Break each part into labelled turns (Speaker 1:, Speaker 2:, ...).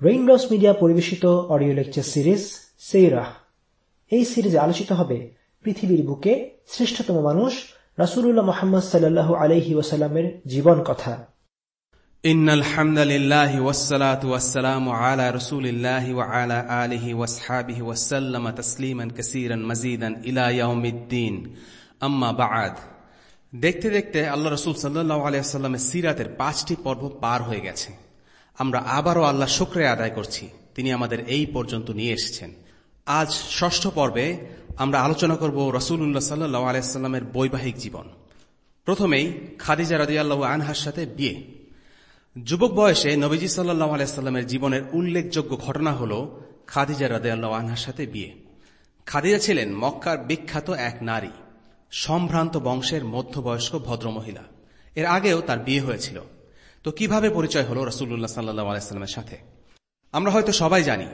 Speaker 1: Raindrops media পরিবেশিত audio lecture series সেইরাহ এই সিরিজে আলোচিত হবে পৃথিবীর বুকে শ্রেষ্ঠতম মানুষ রাসূলুল্লাহ মুহাম্মদ সাল্লাল্লাহু আলাইহি ওয়াসাল্লামের জীবন কথা
Speaker 2: إن الحمد لله والصلاة والسلام على رسول الله وعلى آله واصحابه وسلم تسليما كثيرا مزيدا إلى يوم الدين أما بعد দেখতে দেখতে আল্লাহ রসুল সাল্লাহ আলিয়াল্লামের সিরাতের পাঁচটি পর্ব পার হয়ে গেছে আমরা আবারও আল্লাহ শুক্রে আদায় করছি। তিনি আমাদের এই পর্যন্ত নিয়ে এসেছেন। আজ ষষ্ঠ পর্বে আমরা আলোচনা করব রসুল্লাহ সাল্লাহ আলাইস্লামের বৈবাহিক জীবন। প্রথমেই খাদিজা রাজিয়াল্লাহ আনহার সাথে বিয়ে। যুবক বয়সে নবীজি সাল্লাহ আলাইস্লামের জীবনের উল্লেখযোগ্য ঘটনা হল খাদিজা রাজিয়াল্লাহ আনহার সাথে বিয়ে। খাদিজা ছিলেন মক্কার বিখ্যাত এক নারী, সম্ভ্রান্ত বংশের মধ্যবয়স্ক ভদ্রমহিলা। এর আগেও তার বিয়ে হয়েছিল। তো কীভাবে পরিচয় হল রসুল্লাহ সাল্লাহ আলাইস্লামের সাথে? আমরা হয়তো সবাই জানি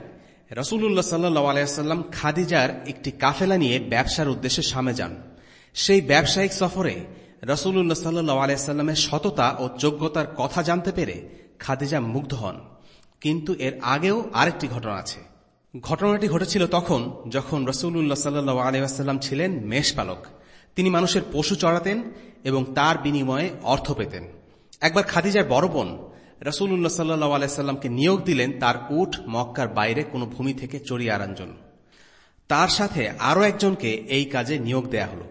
Speaker 2: রসুল্লাহ সাল্লাহ আলাইস্লাম খাদিজার একটি কাফেলা নিয়ে ব্যবসার উদ্দেশ্যে সামে যান। সেই ব্যবসায়িক সফরে রসুল্লাহ সাল্লাহ আলাইস্লামের সততা ও যোগ্যতার কথা জানতে পেরে খাদিজা মুগ্ধ হন। কিন্তু এর আগেও আরেকটি ঘটনা আছে। ঘটনাটি ঘটেছিল তখন যখন রসুল্লাহ সাল্লাহ আলাইসাল্লাম ছিলেন মেষপালক তিনি মানুষের পশু চড়াতেন এবং তার বিনিময়ে অর্থ পেতেন। একবার খাদিজার বড় বোন রসুল্লাহ সাল্লাহ আলাইসাল্লামকে নিয়োগ দিলেন, তার উঠ মক্কার বাইরে কোনো ভূমি থেকে চড়িয়ে আনার জন্য। তার সাথে আরও একজনকে এই কাজে নিয়োগ দেয়া হল।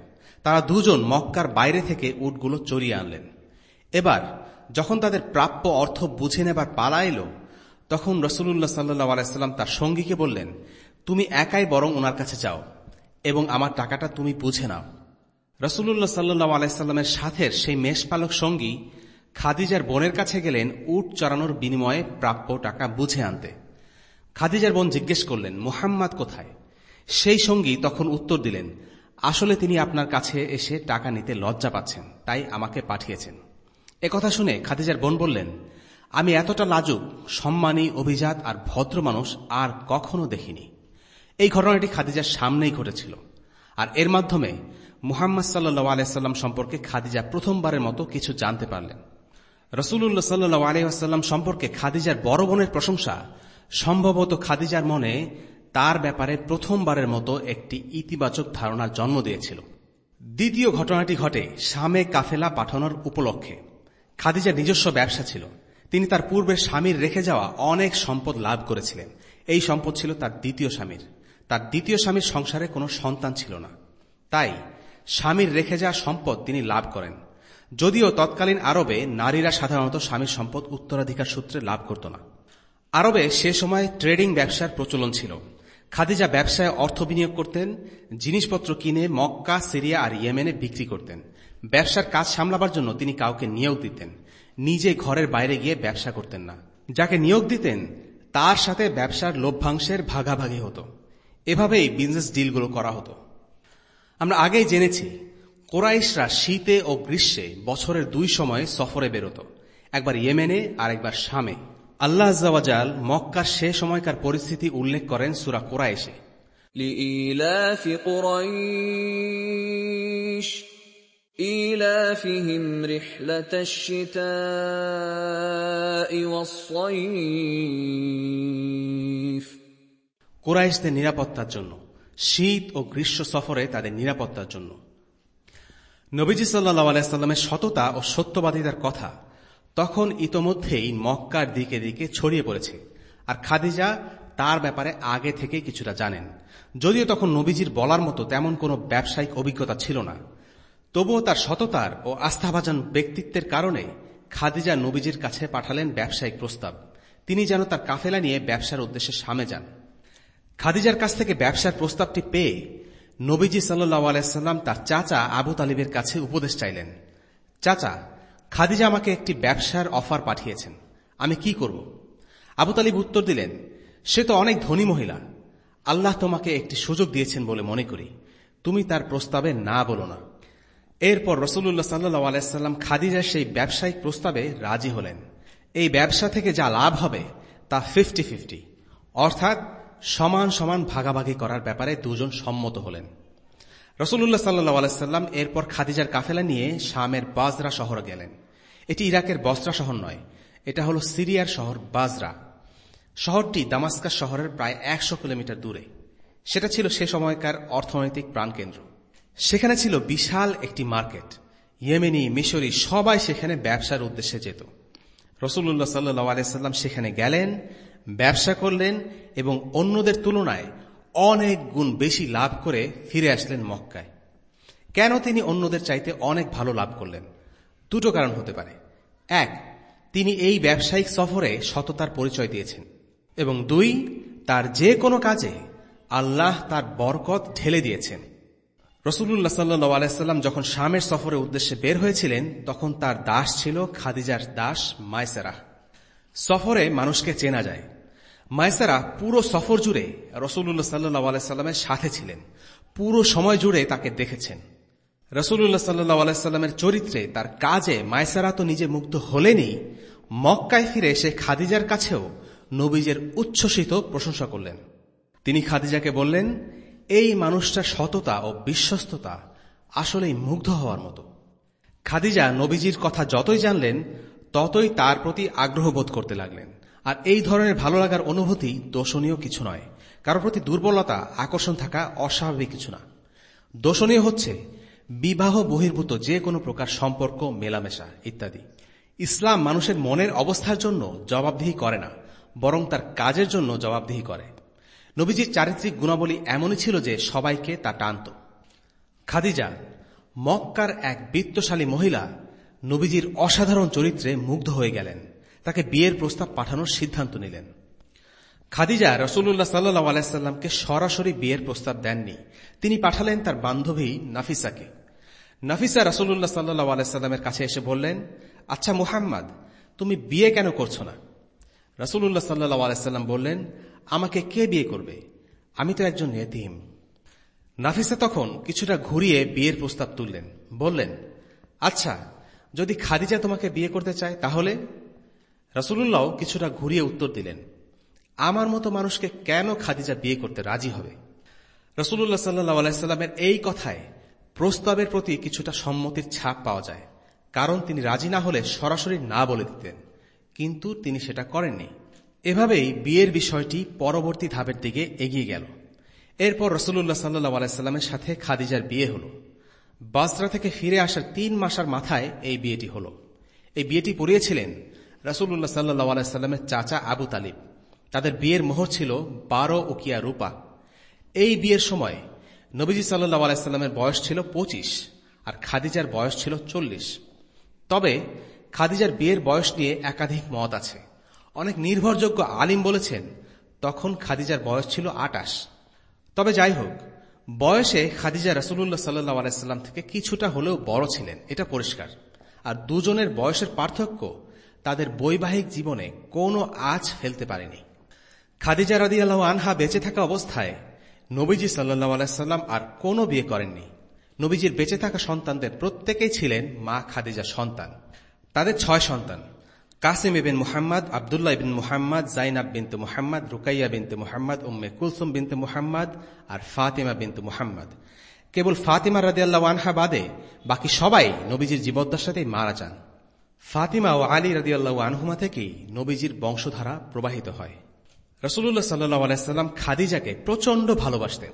Speaker 2: তারা দুজন মক্কার বাইরে থেকে উটগুলো চড়িয়ে আনলেন। এবার যখন তাদের প্রাপ্য অর্থ বুঝে নেবার পালা এলো, তখন রসুল্লাহ সাল্লাহ আলাইসাল্লাম তার সঙ্গীকে বললেন, তুমি একাই বরং ওনার কাছে যাও এবং আমার টাকাটা তুমি বুঝে নাও। রসুল্লাহ সাল্লাহ আলাইস্লামের সাথের সেই মেষপালক সঙ্গী খাদিজার বোনের কাছে গেলেন উট চড়ানোর বিনিময়ে প্রাপ্য টাকা বুঝে আনতে। খাদিজার বোন জিজ্ঞেস করলেন, মোহাম্মদ কোথায়? সেই সঙ্গী তখন উত্তর দিলেন, আসলে তিনি আপনার কাছে এসে টাকা নিতে লজ্জা পাচ্ছেন, তাই আমাকে পাঠিয়েছেন। কথা শুনে খাদিজার বোন বললেন, আমি এতটা লাজুক, সম্মানী, অভিজাত আর ভদ্র মানুষ আর কখনো দেখিনি। এই ঘটনাটি খাদিজার সামনেই ঘটেছিল। আর এর মাধ্যমে মুহাম্মদ সাল্লু আলাইসাল্লাম সম্পর্কে খাদিজা প্রথমবারের মতো কিছু জানতে পারলেন। রসুল্লাহ সাল্লু আলহাম সম্পর্কে খাদিজার বড় বোনের প্রশংসা, সম্ভবত খাদিজার মনে তার ব্যাপারে প্রথমবারের মতো একটি ইতিবাচক ধারণার জন্ম দিয়েছিল। দ্বিতীয় ঘটনাটি ঘটে শামে কাফেলা পাঠানোর উপলক্ষে। খাদিজার নিজস্ব ব্যবসা ছিল। তিনি তার পূর্বের স্বামীর রেখে যাওয়া অনেক সম্পদ লাভ করেছিলেন। এই সম্পদ ছিল তার দ্বিতীয় স্বামীর। তার দ্বিতীয় স্বামীর সংসারে কোনো সন্তান ছিল না। তাই স্বামীর রেখে যাওয়া সম্পদ তিনি লাভ করেন। যদিও তৎকালীন আরবে নারীরা সাধারণত স্বামীর সম্পদ উত্তরাধিকার সূত্রে লাভ করত না। আরবে সে সময় ট্রেডিং ব্যবসার প্রচলন ছিল। খাদিজা ব্যবসায় অর্থ বিনিয়োগ করতেন, জিনিসপত্র কিনে মক্কা, সিরিয়া আর ইয়েমেনে বিক্রি করতেন। ব্যবসার কাজ সামলাবার জন্য তিনি কাউকে নিয়োগ দিতেন। নিজে ঘরের বাইরে গিয়ে ব্যবসা করতেন না। যাকে নিয়োগ দিতেন, তার সাথে ব্যবসার লভ্যাংশের ভাগাভাগি হতো। এভাবেই বিজনেস ডিলগুলো করা হতো। আমরা আগেই জেনেছি কোরাইশরা শীতে ও গ্রীষ্মে বছরের দুই সময় সফরে বেরোত একবার ইয়েমেনে আর একবার শামে আল্লাহ আজাল মক্কার সে সময়কার পরিস্থিতি উল্লেখ করেন সুরা কোরাইশে
Speaker 3: لإيلاف قريش إيلافهم رحلة الشتاء والصيف
Speaker 2: কোরাইশদের নিরাপত্তার জন্য শীত ও গ্রীষ্ম সফরে তাদের নিরাপত্তার জন্য নবীজি সাল্লাহ আলাইস্লামের সততা ও সত্যবাদিতার কথা তখন ইতোমধ্যেই মক্কার দিকে দিকে ছড়িয়ে পড়েছে। আর খাদিজা তার ব্যাপারে আগে থেকে কিছুটা জানেন। যদিও তখন নবীজির বলার মতো তেমন কোনো ব্যবসায়িক অভিজ্ঞতা ছিল না। তবুও তার সততার ও আস্থাভাজন ব্যক্তিত্বের কারণে খাদিজা নবীজির কাছে পাঠালেন ব্যবসায়িক প্রস্তাব। তিনি যেন তার কাফেলা নিয়ে ব্যবসার উদ্দেশ্যে সামে যান। খাদিজার কাছ থেকে ব্যবসার প্রস্তাবটি পেয়ে নবীজি সাল্লাহ আলাইসাল্লাম তার চাচা আবু তালিবের কাছে উপদেশ চাইলেন, চাচা, খাদিজা আমাকে একটি ব্যবসার অফার পাঠিয়েছেন, আমি কি করব? আবু তালিব উত্তর দিলেন, সে তো অনেক ধনী মহিলা, আল্লাহ তোমাকে একটি সুযোগ দিয়েছেন বলে মনে করি, তুমি তার প্রস্তাবে না বলো না। এরপর রসুল্লাহ সাল্লু আলাইসাল্লাম খাদিজার সেই ব্যবসায়িক প্রস্তাবে রাজি হলেন। এই ব্যবসা থেকে যা লাভ হবে তা ফিফটি ফিফটি অর্থাৎ সমান সমান ভাগাভাগি করার ব্যাপারে দুজন সম্মত হলেন। রসুল্লাহ সাল্লু আলাইসাল্লাম এরপর খাদিজার কাফেলা নিয়ে শামের বাজরা শহরে গেলেন। এটি ইরাকের বস্ত্রা শহর নয়, এটা হল সিরিয়ার শহর বাজরা। শহরটি দামাস্কাস শহরের প্রায় একশো কিলোমিটার দূরে। সেটা ছিল সে সময়কার অর্থনৈতিক প্রাণকেন্দ্র। সেখানে ছিল বিশাল একটি মার্কেট। ইয়েমেনি, মিশরি সবাই সেখানে ব্যবসার উদ্দেশ্যে যেত। রসুল্লাহ সাল্লু আলাইসাল্লাম সেখানে গেলেন ব্যবসা করলেন এবং অন্যদের তুলনায় অনেক গুণ বেশি লাভ করে ফিরে আসলেন মক্কায়। কেন তিনি অন্যদের চাইতে অনেক ভালো লাভ করলেন? দুটো কারণ হতে পারে। এক, তিনি এই ব্যবসায়িক সফরে সততার পরিচয় দিয়েছেন এবং দুই, তার যে কোনো কাজে আল্লাহ তার বরকত ঢেলে দিয়েছেন। রসুল্লাহ সাল্লু আলাইসাল্লাম যখন শামের সফরের উদ্দেশ্যে বের হয়েছিলেন, তখন তার দাস ছিল খাদিজার দাস মাইসারা সফরে মানুষকে চেনা যায়। মাইসারা পুরো সফর জুড়ে রসুল্লাহ সাল্লু আলাইস্লামের সাথে ছিলেন। পুরো সময় জুড়ে তাকে দেখেছেন। রসুল্লাহ সাল্লু আলাইস্লামের চরিত্রে তার কাজে মাইসারা তো নিজে মুগ্ধ হলেনই, মক্কায় ফিরে সে খাদিজার কাছেও নবীজের উচ্ছ্বসিত প্রশংসা করলেন। তিনি খাদিজাকে বললেন, এই মানুষটার সততা ও বিশ্বস্ততা আসলেই মুগ্ধ হওয়ার মতো। খাদিজা নবীজির কথা যতই জানলেন ততই তার প্রতি আগ্রহ বোধ করতে লাগলেন। আর এই ধরনের ভালো লাগার অনুভূতি দোষণীয় কিছু নয়। কারোর প্রতি দুর্বলতা, আকর্ষণ থাকা অস্বাভাবিক কিছু না। দোষণীয় হচ্ছে বিবাহ বহির্ভূত যে কোনো প্রকার সম্পর্ক, মেলামেশা ইত্যাদি। ইসলাম মানুষের মনের অবস্থার জন্য জবাবদিহি করে না, বরং তার কাজের জন্য জবাবদিহি করে। নবীজির চারিত্রিক গুণাবলী এমনই ছিল যে সবাইকে তা টানত। খাদিজা, মক্কার এক বিত্তশালী মহিলা নবীজির অসাধারণ চরিত্রে মুগ্ধ হয়ে গেলেন। তাকে বিয়ের প্রস্তাব পাঠানোর সিদ্ধান্ত নিলেন। খাদিজা রসুল্লাহ সাল্লু আলাইসাল্লামকে সরাসরি বিয়ের প্রস্তাব দেননি। তিনি পাঠালেন তার বান্ধবী নাফিসাকে। নাফিসা রসুল্লাহ সাল্লু আলাইস্লামের কাছে এসে বললেন আচ্ছা মুহাম্মদ, তুমি বিয়ে কেন করছ না? রসুল্লাহ সাল্লু আলাইস্লাম বললেন, আমাকে কে বিয়ে করবে? আমি তো একজন নেতিম নাফিসা তখন কিছুটা ঘুরিয়ে বিয়ের প্রস্তাব তুললেন। বললেন আচ্ছা যদি খাদিজা তোমাকে বিয়ে করতে চায়, তাহলে রসুল্লাহ কিছুটা ঘুরিয়ে উত্তর দিলেন, আমার মতো মানুষকে কেন খাদিজা বিয়ে করতে রাজি হবে? রসুল্লাহ সাল্লাহ আলাইস্লামের এই কথায় প্রস্তাবের প্রতি কিছুটা সম্মতির ছাপ পাওয়া যায়, কারণ তিনি রাজি না হলে সরাসরি না বলে দিতেন। কিন্তু তিনি সেটা করেননি। এভাবেই বিয়ের বিষয়টি পরবর্তী ধাপের দিকে এগিয়ে গেল। এরপর রসুল্লাহ সাল্লাহ আলাইস্লামের সাথে খাদিজার বিয়ে হল। বাসরা থেকে ফিরে আসার তিন মাসের মাথায় এই বিয়েটি হল। এই বিয়েটি পড়িয়েছিলেন রসুল্লাহ সাল্লাহ আলাইস্লামের চাচা আবু তালিব। তাদের বিয়ের মোহর ছিল বারো উকিয়া রূপা। এই বিয়ের সময় নবীজি সাল্লাহ আলাইস্লামের বয়স ছিল পঁচিশ আর খাদিজার বয়স ছিল চল্লিশ। তবে খাদিজার বিয়ের বয়স নিয়ে একাধিক মত আছে। অনেক নির্ভরযোগ্য আলিম বলেছেন, তখন খাদিজার বয়স ছিল আটাশ। তবে যাই হোক বয়সে খাদিজা রসুল্লাহ সাল্লাহ আলাইস্লাম থেকে কিছুটা হলেও বড় ছিলেন। এটা পরিষ্কার। আর দুজনের বয়সের পার্থক্য তাদের বৈবাহিক জীবনে কোনো আজ ফেলতে পারেনি। খাদিজা রাদি আল্লাহ আনহা বেঁচে থাকা অবস্থায় নবীজি সাল্লাহ আলাইসাল্লাম আর কোনো বিয়ে করেননি। নবীজির বেঁচে থাকা সন্তানদের প্রত্যেকেই ছিলেন মা খাদিজা সন্তান। তাদের ছয় সন্তান। কাসিম ইবিন মুহাম্মদ, আবদুল্লাহ ইবিন মুহাম্মদ, জাইনাব বিনতে মুহাম্মদ, রুকাইয়া বিনতে মুহাম্মদ, উম্মে কুলসুম বিনতে মুহাম্মদ আর ফাতিমা বিনতে মুহাম্মদ। কেবল ফাতিমা রাদিয়াল্লাহ আনহা বাদে বাকি সবাই নবীজির জীবদ্দার জীবদ্দশাতেই মারা যান। ফাতিমা ও আলী রাদিয়াল্লাহ আনহুমা থেকেই নবীজির বংশধারা প্রবাহিত হয়। রসুল্লাহ সাল্লাহ আলাইসাল্লাম খাদিজাকে প্রচণ্ড ভালোবাসতেন।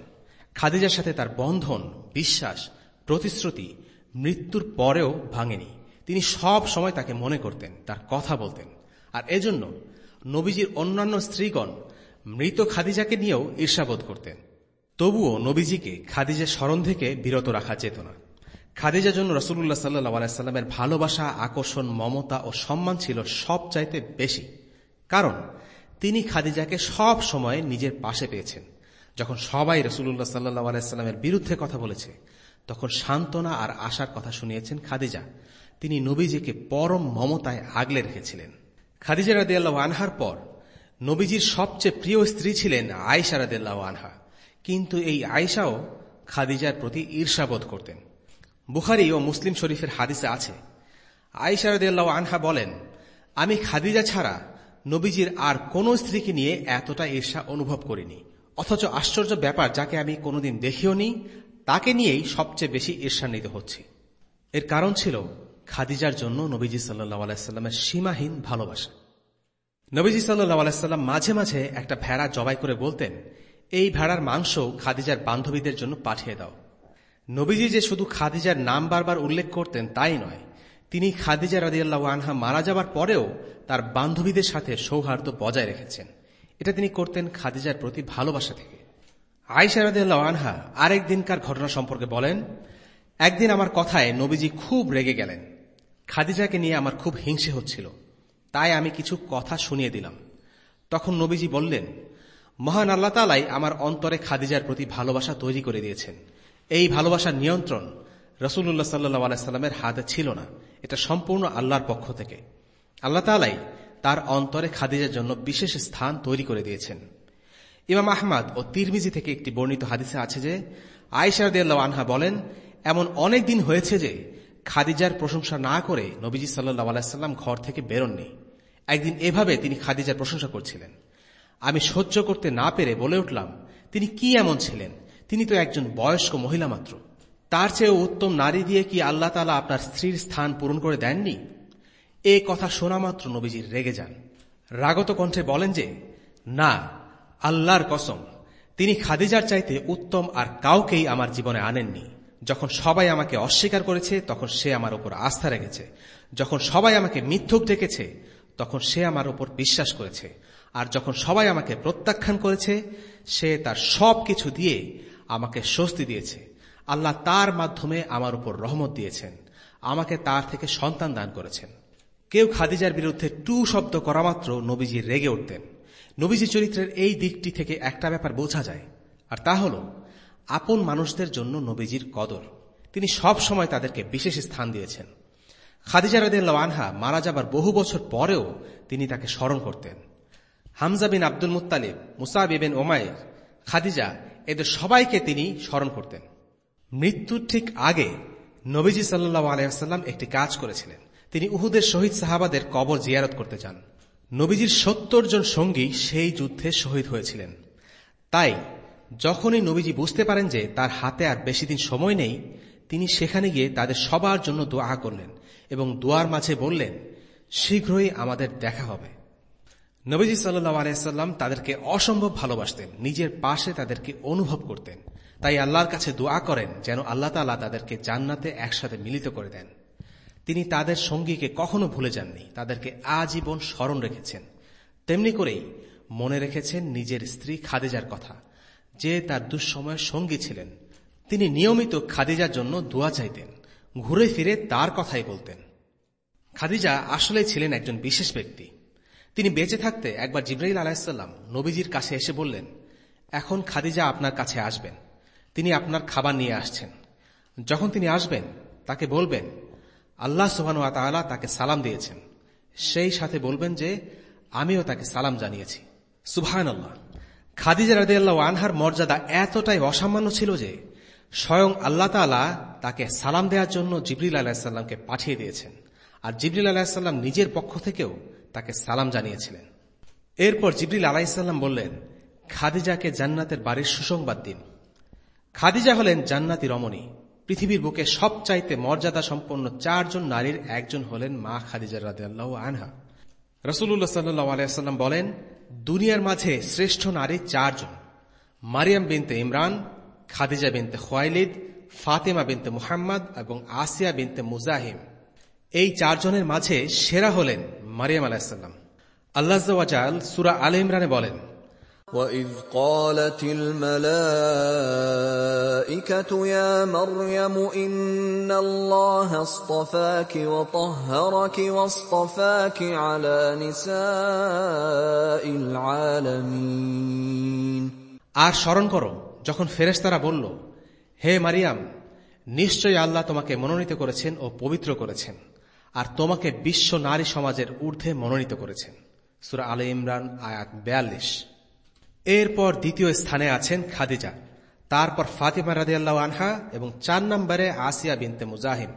Speaker 2: খাদিজার সাথে তার বন্ধন, বিশ্বাস, প্রতিশ্রুতি মৃত্যুর পরেও ভাঙেনি। তিনি সব সময় তাকে মনে করতেন, তার কথা বলতেন। আর এজন্য নবীজির অন্যান্য স্ত্রীগণ মৃত খাদিজাকে নিয়েও ঈর্ষাবোধ করতেন। তবুও নবীজিকে খাদিজা স্মরণ থেকে বিরত রাখা যেত না। খাদিজার জন্য রসুল্লাহ সাল্লাহ আলাইস্লামের ভালোবাসা, আকর্ষণ, মমতা ও সম্মান ছিল সব চাইতে বেশি। কারণ তিনি খাদিজাকে সব সময় নিজের পাশে পেয়েছেন। যখন সবাই রসুল্লাহ সাল্লাহ আলাইস্লামের বিরুদ্ধে কথা বলেছে তখন সান্ত্বনা আর আশার কথা শুনিয়েছেন খাদিজা। তিনি নবীজিকে পরম মমতায় আগলে রেখেছিলেন। খাদিজা রাদিয়াল্লাহ আনহার পর নবীজির সবচেয়ে প্রিয় স্ত্রী ছিলেন আয়সা রাদিয়াল্লাহ আনহা। কিন্তু এই আয়সাও খাদিজার প্রতি ঈর্ষাবোধ করতেন। বুখারি ও মুসলিম শরীফের হাদিসে আছে আয়সা রাদিয়াল্লাহ আনহা বলেন, আমি খাদিজা ছাড়া নবীজির আর কোন স্ত্রীকে নিয়ে এতটা ঈর্ষা অনুভব করিনি। অথচ আশ্চর্য ব্যাপার, যাকে আমি কোনোদিন দেখিও নি তাকে নিয়েই সবচেয়ে বেশি ঈর্ষান্বিত হচ্ছি। এর কারণ ছিল খাদিজার জন্য নবীজি সাল্লাহ আলাইস্লামের সীমাহীন ভালোবাসা। নবীজি সাল্লাহ আলাইসাল্লাম মাঝে মাঝে একটা ভেড়া জবাই করে বলতেন, এই ভেড়ার মাংস খাদিজার বান্ধবীদের জন্য পাঠিয়ে দাও। নবীজি যে শুধু খাদিজার নাম বারবার উল্লেখ করতেন তাই নয়, তিনি খাদিজা রাদিয়াল্লাহ আনহা মারা যাবার পরেও তার বান্ধবীদের সাথে সৌহার্দ্য বজায় রেখেছেন। এটা তিনি করতেন খাদিজার প্রতি ভালোবাসা থেকে। আইসা রাদিয়াল্লাহ আনহা আরেক দিনকার ঘটনা সম্পর্কে বলেন, একদিন আমার কথায় নবীজি খুব রেগে গেলেন। খাদিজাকে নিয়ে আমার খুব হিংসে হচ্ছিল। তাই আমি কিছু কথা শুনিয়ে দিলাম। তখন নবীজি বললেন, মহান আল্লাহ তালাই আমার অন্তরে খাদিজার প্রতি ভালোবাসা তৈরি করে দিয়েছেন। এই ভালোবাসার নিয়ন্ত্রণ রসুল্লাহ সাল্লু আলাইস্লামের হাতে ছিল না। এটা সম্পূর্ণ আল্লাহর পক্ষ থেকে। আল্লাহ তালাই তার অন্তরে খাদিজার জন্য বিশেষ স্থান তৈরি করে দিয়েছেন। ইমাম আহমদ ও তিরমিজি থেকে একটি বর্ণিত হাদিসে আছে যে আয়সারদিয়াল্লাহ আনহা বলেন, এমন অনেক দিন হয়েছে যে, খাদিজার প্রশংসা না করে নবীজি সাল্লাহ আলাইসাল্লাম ঘর থেকে বেরোননি। একদিন এভাবে তিনি খাদিজার প্রশংসা করছিলেন। আমি সহ্য করতে না পেরে বলে উঠলাম, তিনি কি এমন ছিলেন? তিনি তো একজন বয়স্ক মহিলা মাত্র। তার চেয়েও উত্তম নারী দিয়ে কি আল্লাহ তালা আপনার স্ত্রীর স্থান পূরণ করে দেননি? এ কথা শোনা মাত্র নবীজির রেগে যান। রাগত কণ্ঠে বলেন যে, না আল্লাহর কসম, তিনি খাদিজার চাইতে উত্তম আর কাউকেই আমার জীবনে আনেননি। যখন সবাই আমাকে অস্বীকার করেছে, তখন সে আমার উপর আস্থা রেখেছে। যখন সবাই আমাকে মিথ্যুক ডেকেছে, তখন সে আমার উপর বিশ্বাস করেছে। আর যখন সবাই আমাকে প্রত্যাখ্যান করেছে, সে তার সব কিছু দিয়ে আমাকে স্বস্তি দিয়েছে। আল্লাহ তার মাধ্যমে আমার উপর রহমত দিয়েছেন। আমাকে তার থেকে সন্তান দান করেছেন। কেউ খাদিজার বিরুদ্ধে টু শব্দ করা মাত্র নবীজি রেগে উঠতেন। নবীজি চরিত্রের এই দিকটি থেকে একটা ব্যাপার বোঝা যায়, আর তা হল আপন মানুষদের জন্য নবীজির কদর। তিনি সব সময় তাদেরকে বিশেষ স্থান দিয়েছেন। খাদিজা রদিল্লা আনহা মারা যাবার বহু বছর পরেও তিনি তাকে স্মরণ করতেন। হামজা বিন আব্দুল মুতালিব মুসাব ইবেন ওমায়ের খাদিজা এদের সবাইকে তিনি স্মরণ করতেন। মৃত্যুর ঠিক আগে নবীজি সাল্লু আলাইসাল্লাম একটি কাজ করেছিলেন। তিনি উহুদের শহীদ সাহাবাদের কবর জিয়ারত করতে যান। নবীজির সত্তর জন সঙ্গী সেই যুদ্ধে শহীদ হয়েছিলেন। তাই, যখনই নবীজি বুঝতে পারেন যে তার হাতে আর বেশি দিন সময় নেই, তিনি সেখানে গিয়ে তাদের সবার জন্য দোয়া করলেন এবং দোয়ার মাঝে বললেন, শীঘ্রই আমাদের দেখা হবে। নবীজি সাল্লু আলাইসাল্লাম তাদেরকে অসম্ভব ভালোবাসতেন, নিজের পাশে তাদেরকে অনুভব করতেন। তাই আল্লাহর কাছে দোয়া করেন যেন আল্লাহ তালা তাদেরকে জান্নাতে একসাথে মিলিত করে দেন। তিনি তাদের সঙ্গীকে কখনো ভুলে যাননি, তাদেরকে আজীবন স্মরণ রেখেছেন। তেমনি করেই মনে রেখেছেন নিজের স্ত্রী খাদিজার কথা, যে তার দুঃসময়ের সঙ্গী ছিলেন। তিনি নিয়মিত খাদিজার জন্য দোয়া চাইতেন, ঘুরে ফিরে তার কথাই বলতেন। খাদিজা আসলে ছিলেন একজন বিশেষ ব্যক্তি। তিনি বেঁচে থাকতে একবার জিব্রাইল আলাহিসাল্লাম নবীজির কাছে এসে বললেন, এখন খাদিজা আপনার কাছে আসবেন। তিনি আপনার খাবার নিয়ে আসছেন। যখন তিনি আসবেন, তাকে বলবেন আল্লাহ সুহানু তালা তাকে সালাম দিয়েছেন। সেই সাথে বলবেন যে, আমিও তাকে সালাম জানিয়েছি। সুবহান আল্লাহ খাদিজা রাদিয়াল্লাহ আনহার মর্যাদা এতটাই অসামান্য ছিল যে, স্বয়ং আল্লাহ তালা তাকে সালাম দেওয়ার জন্য জিবরিল আলাহিসাল্লামকে পাঠিয়ে দিয়েছেন। আর জিবরিল আলাহিসাল্লাম নিজের পক্ষ থেকেও তাকে সালাম জানিয়েছিলেন। এরপর জিবরিল আলাহিসাল্লাম বললেন, খাদিজাকে জান্নাতের বাড়ির সুসংবাদ দিন। খাদিজা হলেন জান্নাতি রমণী। পৃথিবীর বুকে সবচাইতে মর্যাদা সম্পন্ন চারজন নারীর একজন হলেন মা খাদিজা রাদিয়াল্লাহু আনহা। রসুল্লাহ সাল্লাহ আলাইসাল্লাম বলেন, দুনিয়ার মাঝে শ্রেষ্ঠ নারী চারজন। মারিয়াম বিনতে ইমরান, খাদিজা বিনতে খোয়াইলিদ, ফাতেমা বিনতে মুহাম্মদ এবং আসিয়া বিনতে মুজাহিম। এই চারজনের মাঝে সেরা হলেন মারিয়াম আলাহিসাল্লাম আল্লাহ সুরা আল ইমরানে বলেন
Speaker 3: وَإِذْ قَالَتِ الْمَلَائِكَةُ يَا مَرْيَمُ إِنَّ اللَّهَ اصْطَفَاكِ وَطَهَّرَكِ وَاصْطَفَاكِ عَلَى نِسَاءِ الْعَالَمِينَ
Speaker 2: আর স্মরণ করো যখন ফেরেশতারা বলল হে মারিয়াম নিশ্চয়ই আল্লাহ তোমাকে মনোনীত করেছেন ও পবিত্র করেছেন আর তোমাকে বিশ্ব নারী সমাজের ঊর্ধ্বে মনোনীত করেছেন সুরা আলে ইমরান আয়াত বেয়াল্লিশ এরপর দ্বিতীয় স্থানে আছেন খাদিজা। তারপর ফাতিমা রাদিয়াল্লাহ আনহা এবং চার নম্বরে আসিয়া বিনতে মুজাহিম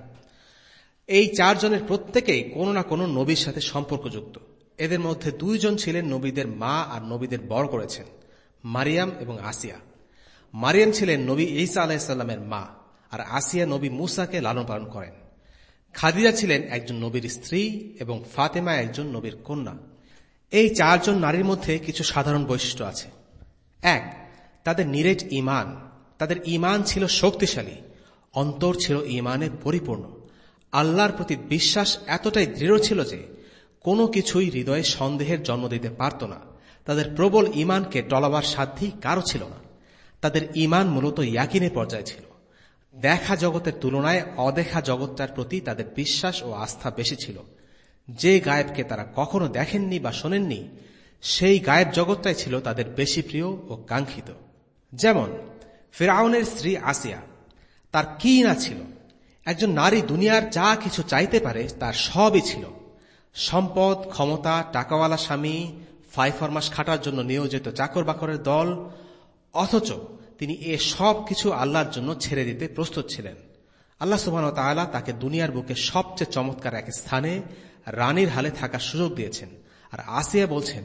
Speaker 2: এই চারজনের প্রত্যেকেই কোনো না কোনো নবীর সাথে সম্পর্কযুক্ত। এদের মধ্যে দুইজন ছিলেন নবীদের মা আর নবীদের বড় করেছেন, মারিয়াম এবং আসিয়া। মারিয়াম ছিলেন নবী ঈসা আলাহিসাল্লামের মা আর আসিয়া নবী মুসাকে লালন পালন করেন। খাদিজা ছিলেন একজন নবীর স্ত্রী এবং ফাতেমা একজন নবীর কন্যা। এই চারজন নারীর মধ্যে কিছু সাধারণ বৈশিষ্ট্য আছে। এক, তাদের নিরেট ইমান তাদের ইমান ছিল শক্তিশালী। অন্তর ছিল ইমানে পরিপূর্ণ। আল্লাহর প্রতি বিশ্বাস এতটাই দৃঢ় ছিল যে কোনো কিছুই হৃদয়ে সন্দেহের জন্ম দিতে পারত না। তাদের প্রবল ইমানকে টলাবার সাধ্যই কারও ছিল না। তাদের ইমান মূলত ইয়াকিনের পর্যায়ে ছিল। দেখা জগতের তুলনায় অদেখা জগৎটার প্রতি তাদের বিশ্বাস ও আস্থা বেশি ছিল। যে গায়েবকে তারা কখনো দেখেননি বা শোনেননি সেই গায়েব জগৎটাই ছিল তাদের বেশি প্রিয় ও কাঙ্ক্ষিত। যেমন ফেরাউনের স্ত্রী আসিয়া তার কি না ছিল। একজন নারী দুনিয়ার যা কিছু চাইতে পারে তার সবই ছিল। সম্পদ, ক্ষমতা, টাকাওয়ালা স্বামী ফাই ফরমাস খাটার জন্য নিয়োজিত চাকর বাকরের দল, অথচ তিনি এ সব কিছু আল্লাহর জন্য ছেড়ে দিতে প্রস্তুত ছিলেন। আল্লাহ সুবাহ তালা তাকে দুনিয়ার বুকে সবচেয়ে চমৎকার এক স্থানে রানীর হালে থাকার সুযোগ দিয়েছেন। আর আসিয়া বলছেন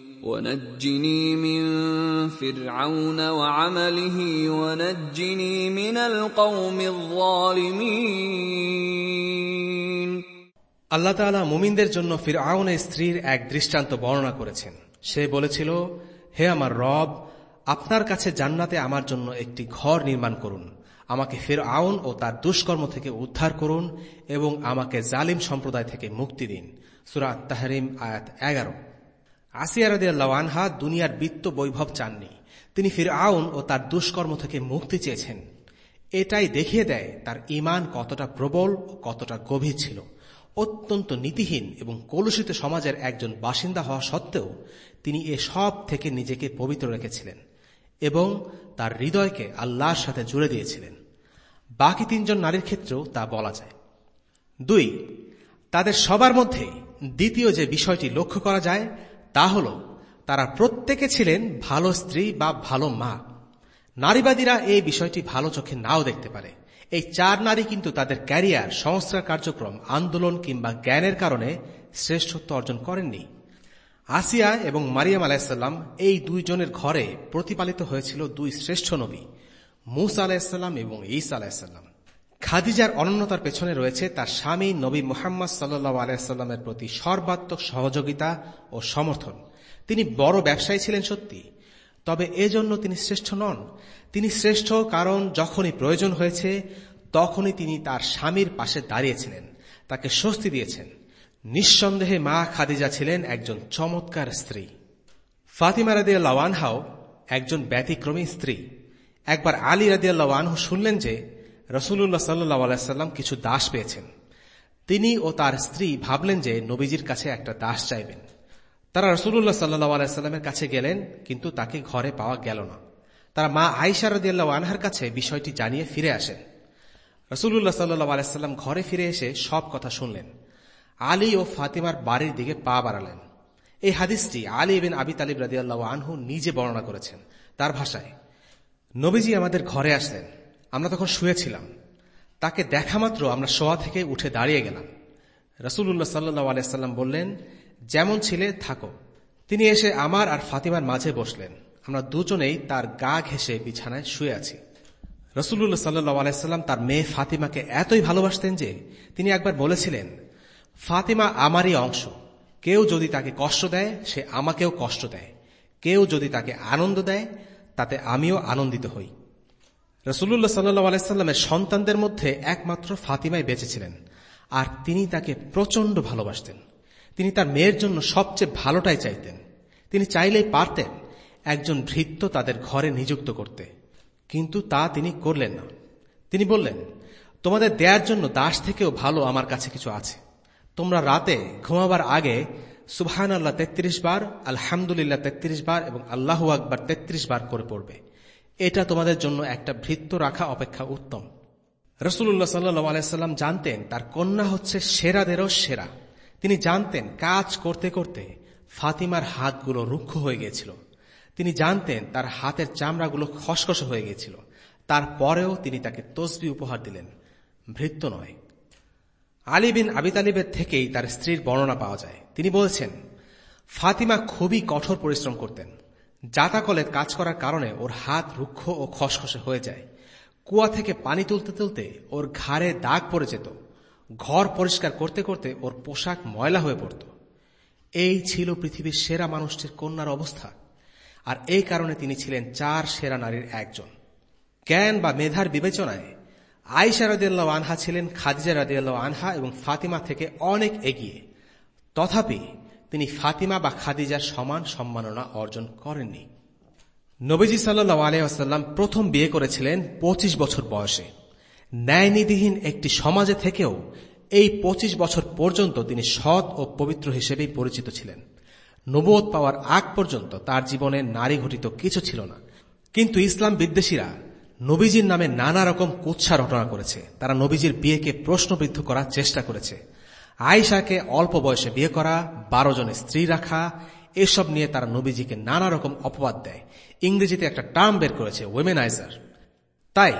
Speaker 3: ونجني من فرعون وعمله ونجني من القوم الظالمين
Speaker 2: আল্লাহ তালা মুমিনদের জন্য ফির আউনের স্ত্রীর এক দৃষ্টান্ত বর্ণনা করেছেন সে বলেছিল হে আমার রব আপনার কাছে জান্নাতে আমার জন্য একটি ঘর নির্মাণ করুন আমাকে ফির আউন ও তার দুষ্কর্ম থেকে উদ্ধার করুন এবং আমাকে জালিম সম্প্রদায় থেকে মুক্তি দিন সুরাত তাহরিম আয়াত এগারো আসিয়ারদিয়াল্লাহানহা দুনিয়ার বৃত্ত বৈভব চাননি। তিনি ফির আউন ও তার দুষ্কর্ম থেকে মুক্তি চেয়েছেন। এটাই দেখিয়ে দেয় তার ইমান কতটা প্রবল ও কতটা গভীর ছিল। অত্যন্ত নীতিহীন এবং কলুষিত সমাজের একজন বাসিন্দা হওয়া সত্ত্বেও তিনি এ সব থেকে নিজেকে পবিত্র রেখেছিলেন এবং তার হৃদয়কে আল্লাহর সাথে জুড়ে দিয়েছিলেন। বাকি তিনজন নারীর ক্ষেত্রেও তা বলা যায়। দুই, তাদের সবার মধ্যে দ্বিতীয় যে বিষয়টি লক্ষ্য করা যায় তা হল, তারা প্রত্যেকে ছিলেন ভালো স্ত্রী বা ভালো মা। নারীবাদীরা এই বিষয়টি ভালো চোখে নাও দেখতে পারে। এই চার নারী কিন্তু তাদের ক্যারিয়ার, সংস্কার কার্যক্রম, আন্দোলন কিংবা জ্ঞানের কারণে শ্রেষ্ঠত্ব অর্জন করেননি। আসিয়া এবং মারিয়াম আলাহিসাল্লাম এই দুইজনের ঘরে প্রতিপালিত হয়েছিল দুই শ্রেষ্ঠ নবী, মুসা আলাহিসাল্লাম এবং ঈসা আলাহিসাল্লাম খাদিজার অনন্যতার পেছনে রয়েছে তার স্বামী নবী মোহাম্মদ সাল্লু আলাইস্লামের প্রতি সর্বাত্মক সহযোগিতা ও সমর্থন। তিনি বড় ব্যবসায়ী ছিলেন সত্যি, তবে এজন্য তিনি শ্রেষ্ঠ নন। তিনি শ্রেষ্ঠ কারণ যখনই প্রয়োজন হয়েছে, তখনই তিনি তার স্বামীর পাশে দাঁড়িয়েছিলেন, তাকে স্বস্তি দিয়েছেন। নিঃসন্দেহে মা খাদিজা ছিলেন একজন চমৎকার স্ত্রী। ফাতিমা রাদিয়া লওয়ানহাও একজন ব্যতিক্রমী স্ত্রী। একবার আলী রাদিয়া লওয়ানহু শুনলেন যে রসুল্লাহ সাল্লাম কিছু দাস পেয়েছেন। তিনি ও তার স্ত্রী ভাবলেন যে নবীজির কাছে একটা দাস চাইবেন। তারা রসুল্লাহ সাল্লাহ আলাইস্লামের কাছে গেলেন, কিন্তু তাকে ঘরে পাওয়া গেল না। তারা মা আইসা রদিয়াল্লাহ আনহার কাছে বিষয়টি জানিয়ে ফিরে আসেন। রসুল্লাহ সাল্লাহ আলাইস্লাম ঘরে ফিরে এসে সব কথা শুনলেন। আলী ও ফাতিমার বাড়ির দিকে পা বাড়ালেন। এই হাদিসটি আলী বিন আবি তালিব রাদিয়াল্লাহ আনহু নিজে বর্ণনা করেছেন। তার ভাষায়, নবীজি আমাদের ঘরে আসলেন। আমরা তখন শুয়েছিলাম। তাকে দেখা মাত্র আমরা শোয়া থেকে উঠে দাঁড়িয়ে গেলাম। রসুল্লাহ সাল্লু আলাইসাল্লাম বললেন, যেমন ছিলে, থাকো। তিনি এসে আমার আর ফাতিমার মাঝে বসলেন। আমরা দুজনেই তার গা ঘেসে বিছানায় শুয়ে আছি। রসুল্লাহ সাল্লু আলাইসাল্লাম তার মেয়ে ফাতিমাকে এতই ভালোবাসতেন যে তিনি একবার বলেছিলেন, ফাতিমা আমারই অংশ। কেউ যদি তাকে কষ্ট দেয়, সে আমাকেও কষ্ট দেয়। কেউ যদি তাকে আনন্দ দেয়, তাতে আমিও আনন্দিত হই। রসুল্লাহ সাল্লু আলাইস্লামের সন্তানদের মধ্যে একমাত্র ফাতিমাই বেঁচেছিলেন। আর তিনি তাকে প্রচণ্ড ভালোবাসতেন। তিনি তার মেয়ের জন্য সবচেয়ে ভালোটাই চাইতেন। তিনি চাইলেই পারতেন একজন ভৃত্য তাদের ঘরে নিযুক্ত করতে। কিন্তু তা তিনি করলেন না। তিনি বললেন, তোমাদের দেয়ার জন্য দাস থেকেও ভালো আমার কাছে কিছু আছে। তোমরা রাতে ঘুমাবার আগে সুবহান আল্লাহ তেত্রিশ বার, আলহামদুলিল্লাহ তেত্রিশ বার এবং আল্লাহ আকবার তেত্রিশ বার করে পড়বে। এটা তোমাদের জন্য একটা ভৃত্য রাখা অপেক্ষা উত্তম। রসুল্লাহ সাল্লু আলাইসাল্লাম জানতেন তার কন্যা হচ্ছে সেরাদেরও সেরা। তিনি জানতেন কাজ করতে করতে ফাতিমার হাতগুলো রুক্ষ হয়ে গিয়েছিল। তিনি জানতেন তার হাতের চামড়াগুলো খসখস হয়ে গিয়েছিল। তারপরেও তিনি তাকে তসবি উপহার দিলেন। ভৃত্য নয়। আলী বিন আবি তালিবের থেকেই তার স্ত্রীর বর্ণনা পাওয়া যায়। তিনি বলছেন, ফাতিমা খুবই কঠোর পরিশ্রম করতেন। জাতাকলের কাজ করার কারণে ওর হাত রুক্ষ ও খসখসে হয়ে যায়। কুয়া থেকে পানি তুলতে তুলতে ওর ঘাড়ে দাগ পড়ে যেত। ঘর পরিষ্কার করতে করতে ওর পোশাক ময়লা হয়ে পড়ত। এই ছিল পৃথিবীর সেরা মানুষটির কন্যার অবস্থা। আর এই কারণে তিনি ছিলেন চার সেরা নারীর একজন। জ্ঞান বা মেধার বিবেচনায় আইসা রাদিয়াল্লাহ আনহা ছিলেন খাদিজা রাদিয়াল্লাহ আনহা এবং ফাতিমা থেকে অনেক এগিয়ে। তথাপি তিনি ফাতিমা বা খাদিজার সমান সম্মাননা অর্জন করেননি। নবীজি সাল্লাহ আলিয়াস্লাম প্রথম বিয়ে করেছিলেন ২৫ বছর বয়সে। ন্যায়নীতিহীন একটি সমাজে থেকেও এই ২৫ বছর পর্যন্ত তিনি সৎ ও পবিত্র হিসেবেই পরিচিত ছিলেন। নবোধ পাওয়ার আগ পর্যন্ত তার জীবনে নারী ঘটিত কিছু ছিল না। কিন্তু ইসলাম বিদ্বেষীরা নবীজির নামে নানা রকম কুৎসা রটনা করেছে। তারা নবীজির বিয়েকে প্রশ্নবিদ্ধ করার চেষ্টা করেছে। আয়সাকে অল্প বয়সে বিয়ে করা, বারো জনের স্ত্রী রাখা, এসব নিয়ে তারা নবীজিকে নানা রকম অপবাদ দেয়। ইংরেজিতে একটা টার্ম বের করেছে ওয়েমেনাইজার তাই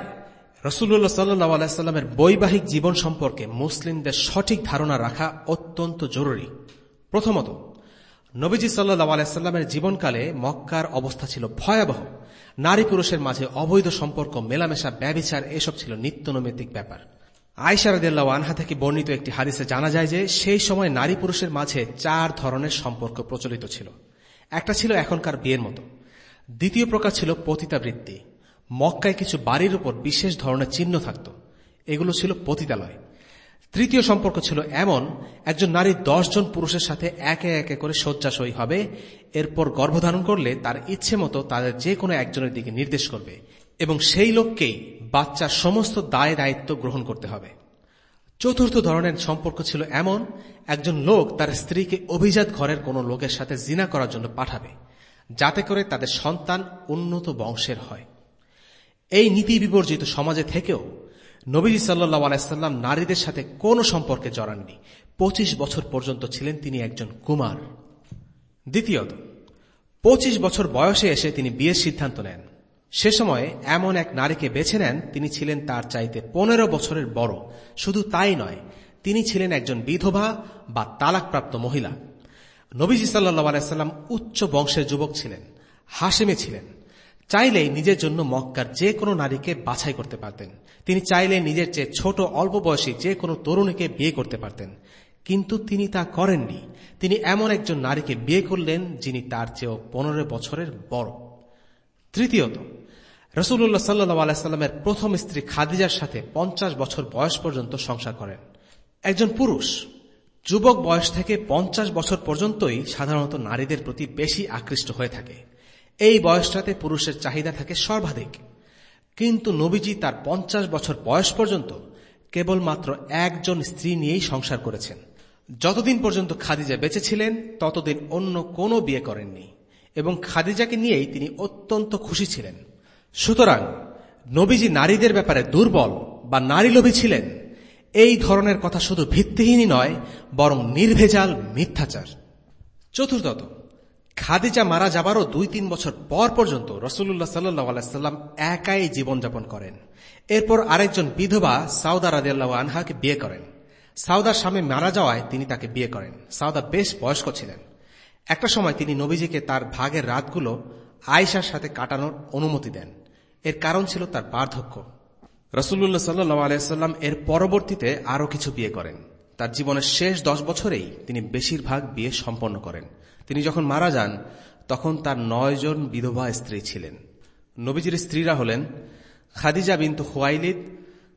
Speaker 2: রসুল্লাহ সাল্লাহ আলাইস্লামের বৈবাহিক জীবন সম্পর্কে মুসলিমদের সঠিক ধারণা রাখা অত্যন্ত জরুরি। প্রথমত, নবীজি সাল্লাহ আলাইস্লামের জীবনকালে মক্কার অবস্থা ছিল ভয়াবহ। নারী পুরুষের মাঝে অবৈধ সম্পর্ক, মেলামেশা, ব্যবিচার, এসব ছিল নিত্যনৈমিত্তিক ব্যাপার। আইসারদুল্লাহ আনহা থেকে বর্ণিত একটি হাদিসে জানা যায় যে সেই সময় নারী পুরুষের মাঝে চার ধরনের সম্পর্ক প্রচলিত ছিল। একটা ছিল এখনকার বিয়ের মতো। দ্বিতীয় প্রকার ছিল পতিতাবৃত্তি। মক্কায় কিছু বাড়ির উপর বিশেষ ধরনের চিহ্ন থাকত। এগুলো ছিল পতিতালয়। তৃতীয় সম্পর্ক ছিল এমন, একজন নারী জন পুরুষের সাথে একে একে করে শয্যাশয়ী হবে, এরপর গর্ভধারণ করলে তার ইচ্ছে মতো তাদের যে কোনো একজনের দিকে নির্দেশ করবে, এবং সেই লোককেই বাচ্চার সমস্ত দায় দায়িত্ব গ্রহণ করতে হবে। চতুর্থ ধরনের সম্পর্ক ছিল এমন, একজন লোক তার স্ত্রীকে অভিজাত ঘরের কোনো লোকের সাথে জিনা করার জন্য পাঠাবে, যাতে করে তাদের সন্তান উন্নত বংশের হয়। এই নীতি বিবর্জিত সমাজে থেকেও নবীজি সাল্লাহ আলাইসাল্লাম নারীদের সাথে কোনো সম্পর্কে জড়াননি। পঁচিশ বছর পর্যন্ত ছিলেন তিনি একজন কুমার। দ্বিতীয়ত, পঁচিশ বছর বয়সে এসে তিনি বিয়ের সিদ্ধান্ত নেন। সে সময়ে এমন এক নারীকে বেছে নেন, তিনি ছিলেন তার চাইতে পনেরো বছরের বড়। শুধু তাই নয়, তিনি ছিলেন একজন বিধবা বা তালাকপ্রাপ্ত মহিলা। নবীজি সাল্লাহ আলাইসাল্লাম উচ্চ বংশের যুবক ছিলেন হাসেমে ছিলেন। চাইলেই নিজের জন্য মক্কার যে কোনো নারীকে বাছাই করতে পারতেন। তিনি চাইলে নিজের চেয়ে ছোট, অল্প বয়সী যে কোনো তরুণীকে বিয়ে করতে পারতেন। কিন্তু তিনি তা করেননি। তিনি এমন একজন নারীকে বিয়ে করলেন যিনি তার চেয়েও পনেরো বছরের বড়। তৃতীয়ত রসুল্লাহ সাল্লু আলাইস্লামের প্রথম স্ত্রী খাদিজার সাথে পঞ্চাশ বছর বয়স পর্যন্ত সংসার করেন। একজন পুরুষ, যুবক বয়স থেকে পঞ্চাশ বছর পর্যন্তই সাধারণত নারীদের প্রতি বেশি আকৃষ্ট হয়ে থাকে। এই বয়সটাতে পুরুষের চাহিদা থাকে সর্বাধিক। কিন্তু নবীজি তার পঞ্চাশ বছর বয়স পর্যন্ত কেবলমাত্র একজন স্ত্রী নিয়েই সংসার করেছেন। যতদিন পর্যন্ত খাদিজা বেঁচে ছিলেন, ততদিন অন্য কোনো বিয়ে করেননি। এবং খাদিজাকে নিয়েই তিনি অত্যন্ত খুশি ছিলেন। সুতরাং নবীজি নারীদের ব্যাপারে দুর্বল বা নারীলোভী ছিলেন, এই ধরনের কথা শুধু ভিত্তিহীনই নয়, বরং নির্ভেজাল, মিথ্যাচার। চতুর্থত, খাদিজা মারা যাবারও দুই তিন বছর পর পর্যন্ত রসুল্লাহ সাল্লাম একাই জীবনযাপন করেন। এরপর আরেকজন বিধবা সাউদা রাজিয়াল্লাহ আনহাকে বিয়ে করেন। সাউদার স্বামী মারা যাওয়ায় তিনি তাকে বিয়ে করেন। সাউদা বেশ বয়স্ক ছিলেন। একটা সময় তিনি নবীজিকে তার ভাগের রাতগুলো আয়সার সাথে কাটানোর অনুমতি দেন। এর কারণ ছিল তার বার্ধক্য। রসুল্লাহ সাল্লাহ আলাইসাল্লাম এর পরবর্তীতে আরও কিছু বিয়ে করেন। তার জীবনের শেষ দশ বছরেই তিনি বেশিরভাগ বিয়ে সম্পন্ন করেন। তিনি যখন মারা যান, তখন তার নয়জন বিধবা স্ত্রী ছিলেন। নবীজির স্ত্রীরা হলেন খাদিজা বিন্তু হুয়াইলিদ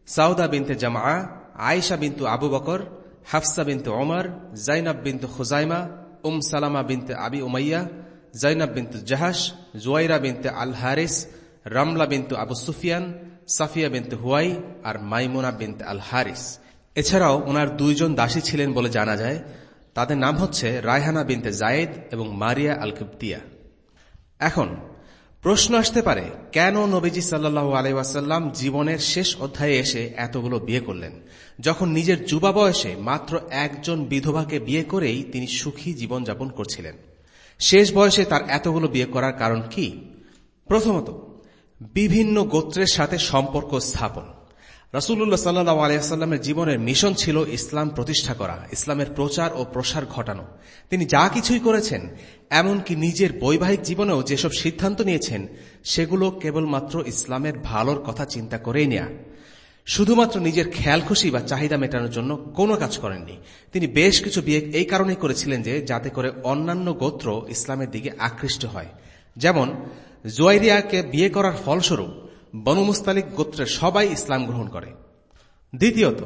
Speaker 2: সাউদা বিনতে জামা আয়েশা বিন্তু আবু বকর, হাফসা বিন্তু ওমর, জাইনাব বিন্তু খুজাইমা, উম সালামা বিনতে আবি উমাইয়া, জাইনাব বিন্তু জাহাস জুয়াইরা বিনতে আল হারিস রামলা বিন্তু আবু সুফিয়ান সাফিয়া বিন্তু হুয়াই আর মাইমুনা বিনতে আল হারিস এছাড়াও ওনার দুইজন দাসী ছিলেন বলে জানা যায়। তাদের নাম হচ্ছে রায়হানা বিনতে জায়েদ এবং মারিয়া আল কিপ্তিয়া এখন, প্রশ্ন আসতে পারে, কেন নবীজি সাল্লাহ আলাইসাল্লাম জীবনের শেষ অধ্যায়ে এসে এতগুলো বিয়ে করলেন? যখন নিজের যুবা বয়সে মাত্র একজন বিধবাকে বিয়ে করেই তিনি সুখী জীবনযাপন করছিলেন। শেষ বয়সে তার এতগুলো বিয়ে করার কারণ কি? প্রথমত বিভিন্ন গোত্রের সাথে সম্পর্ক স্থাপন। রাসুল্লাহ সাল্লাহ আলিয়াস্লামের জীবনের মিশন ছিল ইসলাম প্রতিষ্ঠা করা, ইসলামের প্রচার ও প্রসার ঘটানো। তিনি যা কিছুই করেছেন, এমনকি নিজের বৈবাহিক জীবনেও যেসব সিদ্ধান্ত নিয়েছেন, সেগুলো কেবলমাত্র ইসলামের ভালোর কথা চিন্তা করেই নেয়া। শুধুমাত্র নিজের খেয়াল খুশি বা চাহিদা মেটানোর জন্য কোনো কাজ করেননি। তিনি বেশ কিছু বিয়ে এই কারণেই করেছিলেন যে, যাতে করে অন্যান্য গোত্র ইসলামের দিকে আকৃষ্ট হয়। যেমন জোয়াইরিয়াকে বিয়ে করার ফলস্বরূপ বনু মুস্তালিক গোত্রের সবাই ইসলাম গ্রহণ করে। দ্বিতীয়ত,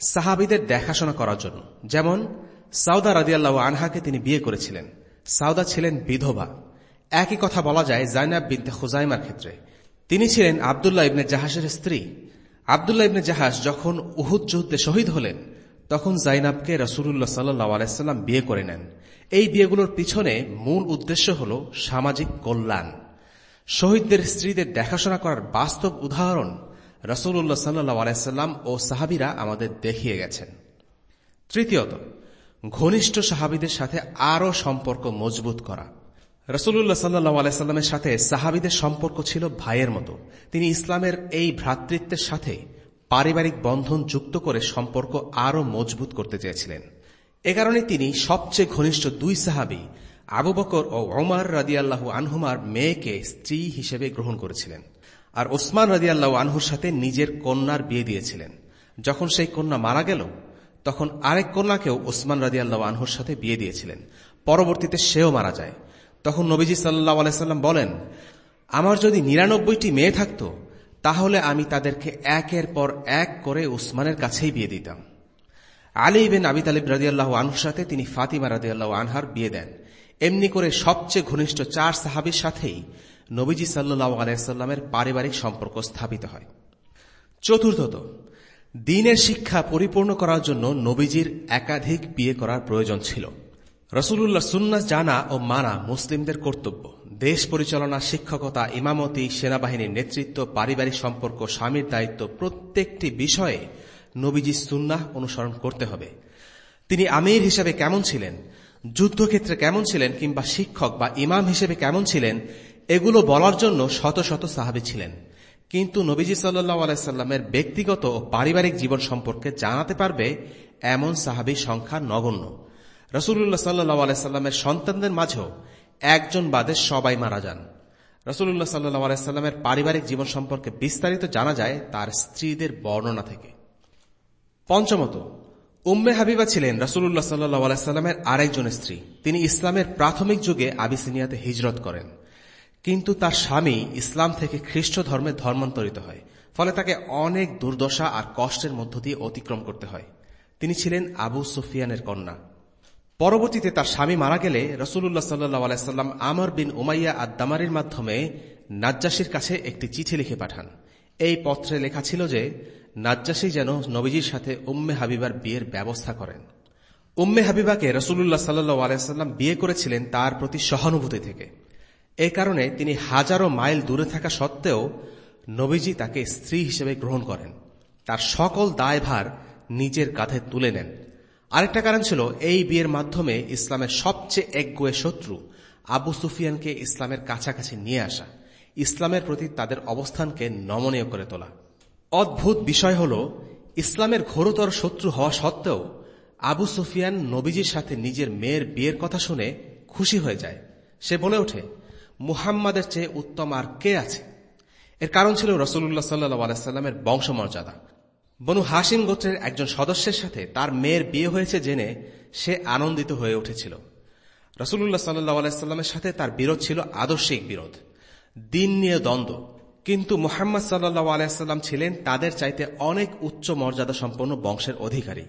Speaker 2: সাহাবিদের দেখাশোনা করার জন্য। যেমন, সাউদা রাদিয়াল্লাহ আনহাকে তিনি বিয়ে করেছিলেন। সাউদা ছিলেন বিধবা। একই কথা বলা যায় জাইনাব বিনতে খুজাইমার ক্ষেত্রে। তিনি ছিলেন আবদুল্লাহ ইবনে জাহাজের স্ত্রী। আবদুল্লাহ ইবনে জাহাজ যখন উহুদ যুদ্ধে শহীদ হলেন, তখন জাইনাবকে রসুল্লাহ সাল্লাহ আলাইসাল্লাম বিয়ে করে নেন। এই বিয়েগুলোর পিছনে মূল উদ্দেশ্য হল সামাজিক কল্যাণ। শহীদদের স্ত্রীদের দেখাশোনা করার বাস্তব উদাহরণ রসুল্লাহ সাল্লাহ আলাইসাল্লাম ও সাহাবিরা আমাদের দেখিয়ে গেছেন। তৃতীয়ত, ঘনিষ্ঠ সাহাবিদের সাথে আরও সম্পর্ক মজবুত করা। রসুল্লাহ সাল্লাহ আলাইস্লামের সাথে সাহাবিদের সম্পর্ক ছিল ভাইয়ের মতো। তিনি ইসলামের এই ভ্রাতৃত্বের সাথে পারিবারিক বন্ধন যুক্ত করে সম্পর্ক আরও মজবুত করতে চেয়েছিলেন। এ কারণে তিনি সবচেয়ে ঘনিষ্ঠ দুই সাহাবি আবু বকর ও ওমার রাদিয়াল্লাহু আনহুমার মেয়েকে স্ত্রী হিসেবে গ্রহণ করেছিলেন। আর ওসমান রাদিয়াল্লাহু আনহুর সাথে নিজের কন্যার বিয়ে দিয়েছিলেন। যখন সেই কন্যা মারা গেল, তখন আরেক কন্যাকেও ওসমান রাদিয়াল্লাহ আনহুর সাথে বিয়ে দিয়েছিলেন। পরবর্তীতে সেও মারা যায়। তখন নবীজি সাল্লাহ আলাইসাল্লাম বলেন, আমার যদি নিরানব্বইটি মেয়ে থাকত, তাহলে আমি তাদেরকে একের পর এক করে উসমানের কাছেই বিয়ে দিতাম। আলী বিন আবি তালিব রাজিয়াল্লাহ আনহুর সাথে তিনি ফাতিমা রাজিয়াল্লাহ আনহার বিয়ে দেন। এমনি করে সবচেয়ে ঘনিষ্ঠ চার সাহাবির সাথেই নবীজি সাল্লু আলাইসাল্লামের পারিবারিক সম্পর্ক স্থাপিত হয়। চতুর্থত, দিনের শিক্ষা পরিপূর্ণ করার জন্য নবীজির একাধিক বিয়ে করার প্রয়োজন ছিল। রসুল্লাহ সুন্নাস জানা ও মানা মুসলিমদের কর্তব্য। দেশ পরিচালনা, শিক্ষকতা, ইমামতি, সেনাবাহিনীর নেতৃত্ব, পারিবারিক সম্পর্ক, স্বামীর দায়িত্ব প্রত্যেকটি বিষয়ে নবীজি সুন্নাহ অনুসরণ করতে হবে। তিনি আমির হিসেবে কেমন ছিলেন? যুদ্ধক্ষেত্রে কেমন ছিলেন কিংবা শিক্ষক বা ইমাম হিসেবে কেমন ছিলেন, এগুলো বলার জন্য শত শত সাহাবি ছিলেন। কিন্তু নবীজি সাল্লাহ আলাইস্লামের ব্যক্তিগত ও পারিবারিক জীবন সম্পর্কে জানাতে পারবে, এমন সাহাবির সংখ্যা নগণ্য। রসুল্লাহ সাল্লাহ আলাইস্লামের সন্তানদের মাঝেও একজন বাদে সবাই মারা যান। রসুল্লাহ সাল্লাহ আলাইস্লামের পারিবারিক জীবন সম্পর্কে বিস্তারিত জানা যায় তার স্ত্রীদের বর্ণনা থেকে। পঞ্চমত উম্মে হাবিবা ছিলেন রসুল্লাহ সাল্লাহ আলাইস্লামের আরেকজন স্ত্রী। তিনি ইসলামের প্রাথমিক যুগে আবিসিনিয়াতে হিজরত করেন। কিন্তু তার স্বামী ইসলাম থেকে খ্রিস্ট ধর্মে ধর্মান্তরিত হয়, ফলে তাকে অনেক দুর্দশা আর কষ্টের মধ্য দিয়ে অতিক্রম করতে হয়। তিনি ছিলেন আবু সুফিয়ানের কন্যা। পরবর্তীতে তার স্বামী মারা গেলে রসুল্লাহ সাল্লাহ আমর বিন উমাইয়া আদামারির মাধ্যমে নাজ্জাসির কাছে একটি চিঠি লিখে পাঠান। এই পত্রে লেখা ছিল যে, নাজ্জাসী যেন নবীজির সাথে উম্মে হাবিবার বিয়ের ব্যবস্থা করেন। উম্মে হাবিবাকে রসুল্লাহ সাল্লু আলাইস্লাম বিয়ে করেছিলেন তার প্রতি সহানুভূতি থেকে। এ কারণে তিনি হাজারো মাইল দূরে থাকা সত্ত্বেও নবীজি তাকে স্ত্রী হিসেবে গ্রহণ করেন। তার সকল দায়ভার নিজের কাঁধে তুলে নেন। আরেকটা কারণ ছিল, এই বিয়ের মাধ্যমে ইসলামের সবচেয়ে একগুয়ে শত্রু আবু সুফিয়ানকে ইসলামের কাছাকাছি নিয়ে আসা। ইসলামের প্রতি তাদের অবস্থানকে নমনীয় করে তোলা। অদ্ভুত বিষয় হল, ইসলামের ঘোরতর শত্রু হওয়া সত্ত্বেও আবু সুফিয়ান নবীজির সাথে নিজের মেয়ের বিয়ের কথা শুনে খুশি হয়ে যায়। সে বলে ওঠে, মুহাম্মাদের চেয়ে উত্তম আর কে আছে? এর কারণ ছিল রসুল্লাহ সাল্লু বংশমর্যাদা। বনু হাসিম গোত্রের একজন সদস্যের সাথে তার মেয়ের বিয়ে হয়েছে জেনে সে আনন্দিত হয়ে উঠেছিল। রসুল্লাহ সাল্লাহ আলাইস্লামের সাথে তার বিরোধ ছিল আদর্শিক বিরোধ। দিন নিয়ে দ্বন্দ্ব। কিন্তু মোহাম্মদ সাল্লাহ আলাইস্লাম ছিলেন তাদের চাইতে অনেক উচ্চ মর্যাদা সম্পন্ন বংশের অধিকারী।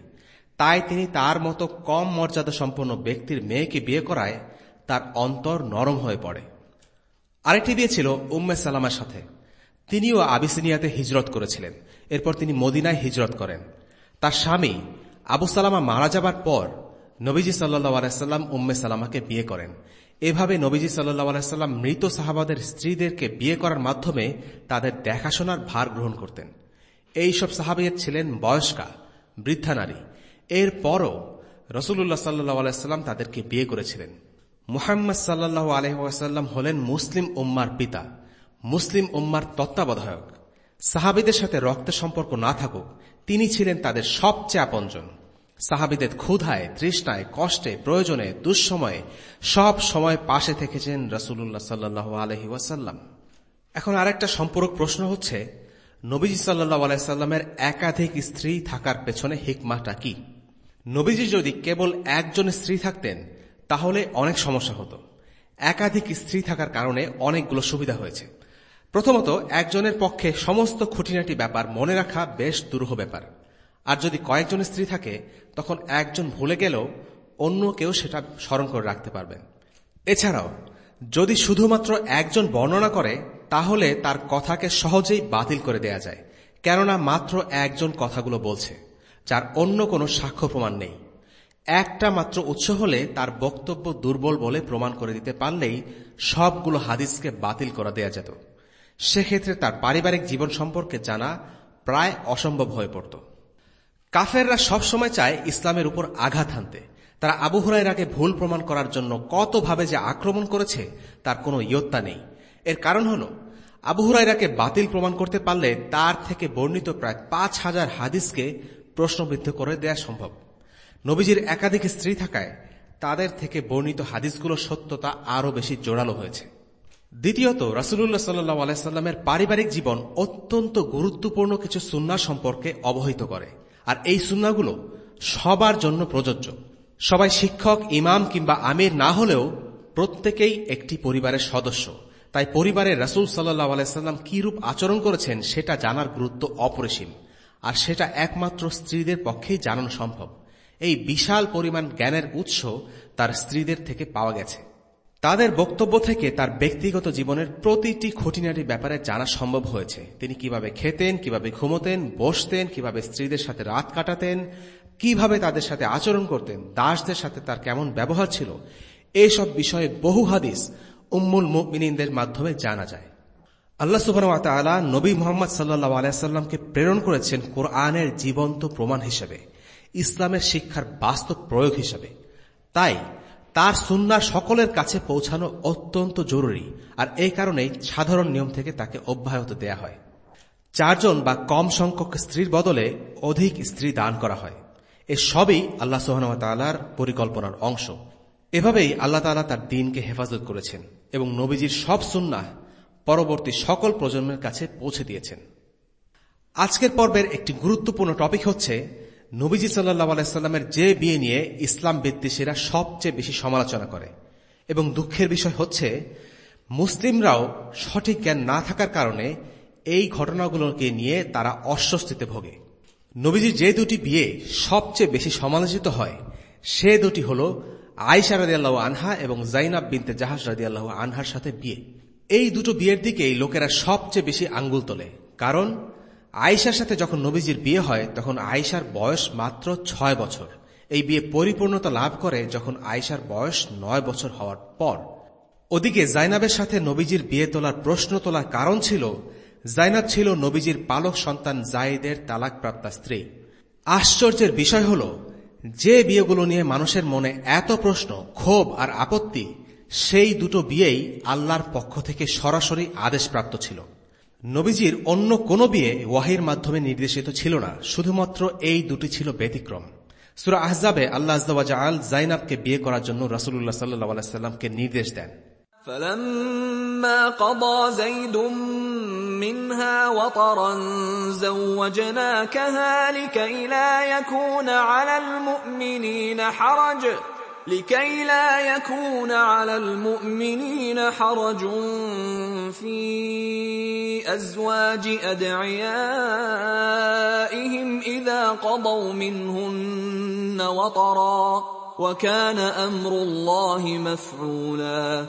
Speaker 2: তাই তিনি তার মতো কম মর্যাদা সম্পন্ন ব্যক্তির মেয়েকে বিয়ে করায় তার অন্তর নরম হয়ে পড়ে। আরেকটি বিয়ে ছিল উম্মে সালামার সাথে। তিনিও আবিসিনিয়াতে হিজরত করেছিলেন। এরপর তিনি মদিনায় হিজরত করেন। তার স্বামী আবু সালামা মারা যাবার পর নবীজি সাল্লাহ আলাইসাল্লাম উম্মে সালামাকে বিয়ে করেন। এভাবে নবীজি সাল্লাহ আলাইসাল্লাম মৃত সাহাবাদের স্ত্রীদেরকে বিয়ে করার মাধ্যমে তাদের দেখাশোনার ভার গ্রহণ করতেন। এই সব সাহাবিয়ত ছিলেন বয়স্কা, বৃদ্ধা নারী। এরপরও রসুল্লাহ সাল্লাহ আলাইসাল্লাম তাদেরকে বিয়ে করেছিলেন। মুহাম্মদ সাল্লাহ আলহাসাল্লাম হলেন মুসলিম উম্মার পিতা, মুসলিম উম্মার তত্ত্বাবধায়ক। সাহাবিদের সাথে রক্তের সম্পর্ক না থাকুক, তিনি ছিলেন তাদের সবচেয়ে আপনজন। সাহাবিদের ক্ষুধায়, তৃষ্ণায়, কষ্টে, প্রয়োজনে, দুঃসময়ে সব সময় পাশে থেকেছেন রসুল্লাহ সাল্লাহ আলহি ওয়াসাল্লাম। এখন আরেকটা সম্পূরক প্রশ্ন হচ্ছে, নবীজি সাল্লাহ আলাইসাল্লামের একাধিক স্ত্রী থাকার পেছনে হিকমাটা কি? নবীজি যদি কেবল একজন স্ত্রী থাকতেন, তাহলে অনেক সমস্যা হতো। একাধিক স্ত্রী থাকার কারণে অনেকগুলো সুবিধা হয়েছে। প্রথমত, একজনের পক্ষে সমস্ত খুঁটিনাটি ব্যাপার মনে রাখা বেশ দুরূহ ব্যাপার। আর যদি কয়েকজন স্ত্রী থাকে, তখন একজন ভুলে গেলেও অন্য কেউ সেটা স্মরণ করে রাখতে পারবেন এছাড়াও, যদি শুধুমাত্র একজন বর্ণনা করে, তাহলে তার কথাকে সহজেই বাতিল করে দেয়া যায়, কেননা মাত্র একজন কথাগুলো বলছে, যার অন্য কোনো সাক্ষ্য প্রমাণ নেই। একটা মাত্র উৎস হলে তার বক্তব্য দুর্বল বলে প্রমাণ করে দিতে পারলেই সবগুলো হাদিসকে বাতিল করা দেয়া যেত। সেক্ষেত্রে তার পারিবারিক জীবন সম্পর্কে জানা প্রায় অসম্ভব হয়ে পড়ত। কাফেররা সবসময় চায় ইসলামের উপর আঘাত হানতে। তারা আবু হুরাইরাকে ভুল প্রমাণ করার জন্য কতভাবে যে আক্রমণ করেছে, তার কোনো ইয়ত্তা নেই। এর কারণ হল, আবু হুরাইরাকে বাতিল প্রমাণ করতে পারলে তার থেকে বর্ণিত প্রায় পাঁচ হাজার হাদিসকে প্রশ্নবিদ্ধ করে দেয়া সম্ভব। নবীজির একাধিক স্ত্রী থাকায় তাদের থেকে বর্ণিত হাদিসগুলোর সত্যতা আরও বেশি জোরালো হয়েছে। দ্বিতীয়ত রাসুল্লাহ সাল্লু আলাইস্লামের পারিবারিক জীবন অত্যন্ত গুরুত্বপূর্ণ কিছু সুন্না সম্পর্কে অবহিত করে। আর এই সুন্নাগুলো সবার জন্য প্রযোজ্য। সবাই শিক্ষক, ইমাম কিংবা আমির না হলেও প্রত্যেকেই একটি পরিবারের সদস্য। তাই পরিবারের রাসুল সাল্লাহ আলাইস্লাম কিরূপ আচরণ করেছেন সেটা জানার গুরুত্ব অপরিসীম। আর সেটা একমাত্র স্ত্রীদের পক্ষেই জানানো সম্ভব। এই বিশাল পরিমাণ জ্ঞানের উৎস তার স্ত্রীদের থেকে পাওয়া গেছে। তাদের বক্তব্য থেকে তার ব্যক্তিগত জীবনের প্রতিটি খুঁটিনাটি ব্যাপারে জানা সম্ভব হয়েছে। তিনি কীভাবে খেতেন, কীভাবে ঘুমতেন, বসতেন, কীভাবে স্ত্রীদের সাথে রাত কাটাতেন, কীভাবে তাদের সাথে আচরণ করতেন, দাসদের সাথে তার কেমন ব্যবহার ছিল, এসব বিষয়ে বহু হাদিস উম্মুল মুমিনদের মাধ্যমে জানা যায়। আল্লাহ সুবাহ নবী মোহাম্মদ সাল্লাহ আলাইসাল্লামকে প্রেরণ করেছেন কোরআনের জীবন্ত প্রমাণ হিসেবে, ইসলামের শিক্ষার বাস্তব প্রয়োগ হিসেবে। তাই তার সুন্না সকলের কাছে পৌঁছানো অত্যন্ত জরুরি, আর এই কারণেই সাধারণ নিয়ম থেকে তাকে অব্যাহত দেয়া হয়। চারজন বা কম সংখ্যক স্ত্রীর বদলে অধিক স্ত্রী দান করা হয়। এ সবই আল্লাহ সোহানতালার পরিকল্পনার অংশ। এভাবেই আল্লাহ তালা তার দিনকে হেফাজত করেছেন এবং নবীজির সব সুন্না পরবর্তী সকল প্রজন্মের কাছে পৌঁছে দিয়েছেন। আজকের পর্বের একটি গুরুত্বপূর্ণ টপিক হচ্ছে নবীজি সাল্লাহ আলাইস্লামের যে বিয়ে নিয়ে ইসলাম বিদ্বেষীরা সবচেয়ে বেশি সমালোচনা করে। এবং দুঃখের বিষয় হচ্ছে, মুসলিমরাও সঠিক জ্ঞান না থাকার কারণে এই ঘটনাগুলোকে নিয়ে তারা অস্বস্তিতে ভোগে। নবীজি যে দুটি বিয়ে সবচেয়ে বেশি সমালোচিত হয়, সে দুটি হল আয়সা রাদিয়াল্লাহ আনহা এবং জাইনাব বিনতে জাহাজ রাদিয়াল্লাহ আনহার সাথে বিয়ে। এই দুটো বিয়ের দিকেই লোকেরা সবচেয়ে বেশি আঙ্গুল তোলে। কারণ আয়েশার সাথে যখন নবীজির বিয়ে হয়, তখন আয়েশার বয়স মাত্র ছয় বছর। এই বিয়ে পরিপূর্ণতা লাভ করে যখন আয়েশার বয়স নয় বছর হওয়ার পর। ওদিকে জাইনাবের সাথে নবীজির বিয়ে তোলার প্রশ্ন তোলার কারণ ছিল, জাইনাব ছিল নবীজির পালক সন্তান জাইদের তালাকপ্রাপ্তা স্ত্রী। আশ্চর্যের বিষয় হল, যে বিয়েগুলো নিয়ে মানুষের মনে এত প্রশ্ন, ক্ষোভ আর আপত্তি, সেই দুটো বিয়েই আল্লাহর পক্ষ থেকে সরাসরি আদেশপ্রাপ্ত ছিল। নবীজির অন্য কোনো বিয়ে ওয়াহির মাধ্যমে নির্দেশিত ছিল না শুধুমাত্র এই দুটি ছিল ব্যতিক্রম সুরা আহজাবে আল্লাহ আল জাইনাবকে বিয়ে করার জন্য রাসুল্লাহ সাল্লাহ সাল্লামকে নির্দেশ দেন
Speaker 3: فلما قضى زيد منها وطرا زوجناكها لكي لا يكون على المؤمنين حرج لكي لا يكون على المؤمنين حرج في ازواج ادعيائهم اذا قضوا منهن وطرا وكان امر الله مفعولا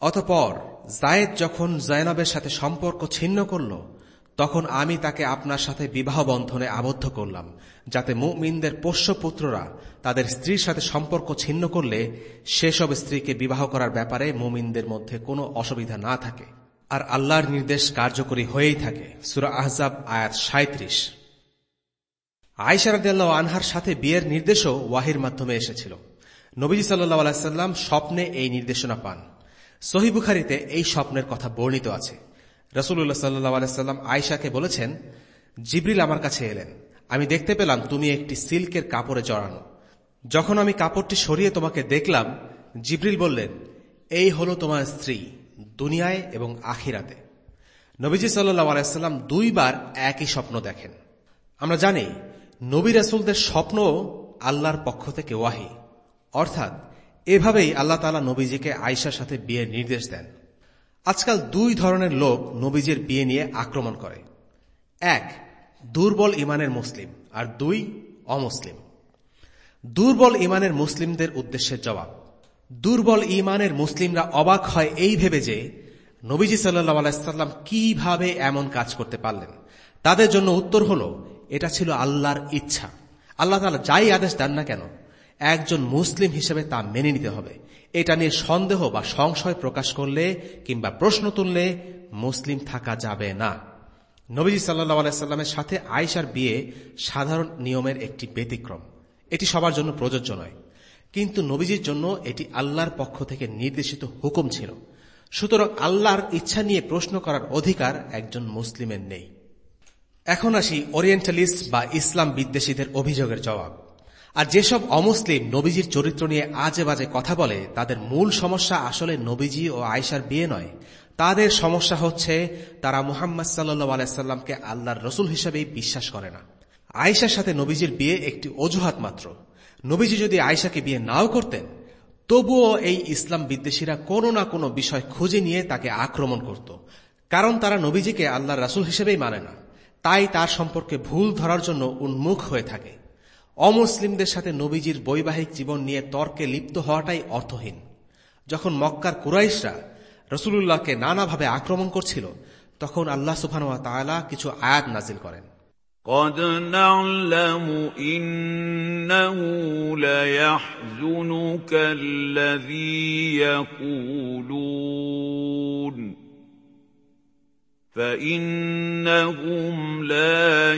Speaker 2: অতপর জায়েদ যখন জায়নাবের সাথে সম্পর্ক ছিন্ন করল তখন আমি তাকে আপনার সাথে বিবাহ বন্ধনে আবদ্ধ করলাম, যাতে মুমিনদের পোষ্যপুত্ররা তাদের স্ত্রীর সাথে সম্পর্ক ছিন্ন করলে সেসব স্ত্রীকে বিবাহ করার ব্যাপারে মুমিনদের মধ্যে কোনো অসুবিধা না থাকে। আর আল্লাহর নির্দেশ কার্যকরী হয়েই থাকে, সুরা আহজাব আয়াত সাঁত্রিশ আয়সারদাল্লাহ আনহার সাথে বিয়ের নির্দেশও ওয়াহির মাধ্যমে এসেছিল। নবীজি সাল্লাহ স্বপ্নে এই নির্দেশনা পান। সহিবুখারিতে এই স্বপ্নের কথা বর্ণিত আছে। রসুল্লাহ সাল্লাহ আলাইসাল্লাম আয়সাকে বলেছেন, জিব্রিল আমার কাছে এলেন। আমি দেখতে পেলাম তুমি একটি সিল্কের কাপড়ে জড়ানো। যখন আমি কাপড়টি সরিয়ে তোমাকে দেখলাম, জিব্রিল বললেন, এই হল তোমার স্ত্রী, দুনিয়ায় এবং আখিরাতে। নবীজি সাল্লাহ আলাইসাল্লাম দুইবার একই স্বপ্ন দেখেন। আমরা জানি, নবী রাসুলদের স্বপ্ন আল্লাহর পক্ষ থেকে ওয়াহি। অর্থাৎ, এভাবেই আল্লাহ তালা নবীজিকে আয়সার সাথে বিয়ের নির্দেশ দেন। আজকাল দুই ধরনের লোক নবীজের বিয়ে নিয়ে আক্রমণ করে। এক, দুর্বল ইমানের মুসলিম আর দুই, অমুসলিম। দুর্বল ইমানের মুসলিমদের উদ্দেশ্যের জবাব, দুর্বল ইমানের মুসলিমরা অবাক হয় এই ভেবে যে নবীজি সাল্লাহ আলাইসাল্লাম কীভাবে এমন কাজ করতে পারলেন। তাদের জন্য উত্তর হল, এটা ছিল আল্লাহর ইচ্ছা। আল্লাহ তালা যাই আদেশ দেন না কেন একজন মুসলিম হিসেবে তা মেনে নিতে হবে। এটা নিয়ে সন্দেহ বা সংশয় প্রকাশ করলে কিংবা প্রশ্ন তুললে মুসলিম থাকা যাবে না। নবীজি সাল্লাহ আলাইস্লামের সাথে আয়সার বিয়ে সাধারণ নিয়মের একটি ব্যতিক্রম। এটি সবার জন্য প্রযোজ্য নয়। কিন্তু নবীজির জন্য এটি আল্লাহর পক্ষ থেকে নির্দেশিত হুকুম ছিল। সুতরাং আল্লাহর ইচ্ছা নিয়ে প্রশ্ন করার অধিকার একজন মুসলিমের নেই। এখন আসি ওরিয়েন্টালিস্ট বা ইসলাম বিদ্বেষীদের অভিযোগের জবাব। আর যেসব অমুসলিম নবীজির চরিত্র নিয়ে আজে বাজে কথা বলে, তাদের মূল সমস্যা আসলে নবীজি ও আয়সার বিয়ে নয়। তাদের সমস্যা হচ্ছে, তারা মুহাম্মদ সাল্লু আলাইসাল্লামকে আল্লাহর রসুল হিসেবেই বিশ্বাস করে না। আয়সার সাথে নবীজির বিয়ে একটি অজুহাত মাত্র। নবীজি যদি আয়সাকে বিয়ে নাও করতেন, তবুও এই ইসলাম বিদ্বেষীরা কোনো না কোনো বিষয় খুঁজে নিয়ে তাকে আক্রমণ করত। কারণ তারা নবীজিকে আল্লাহর রাসুল হিসেবেই মানে না। তাই তার সম্পর্কে ভুল ধরার জন্য উন্মুখ হয়ে থাকে। অমুসলিমদের সাথে নবীজির বৈবাহিক জীবন নিয়ে তর্কে লিপ্ত হওয়াটাই অর্থহীন যখন মক্কার কুরাইশরা রসুল্লাহকে নানাভাবে আক্রমণ করছিল তখন আল্লাহ সুফানুয়া তালা কিছু আয়াত নাজিল করেন
Speaker 4: قد نعلم إنه ليحزنك الذي يقولون فإنهم لا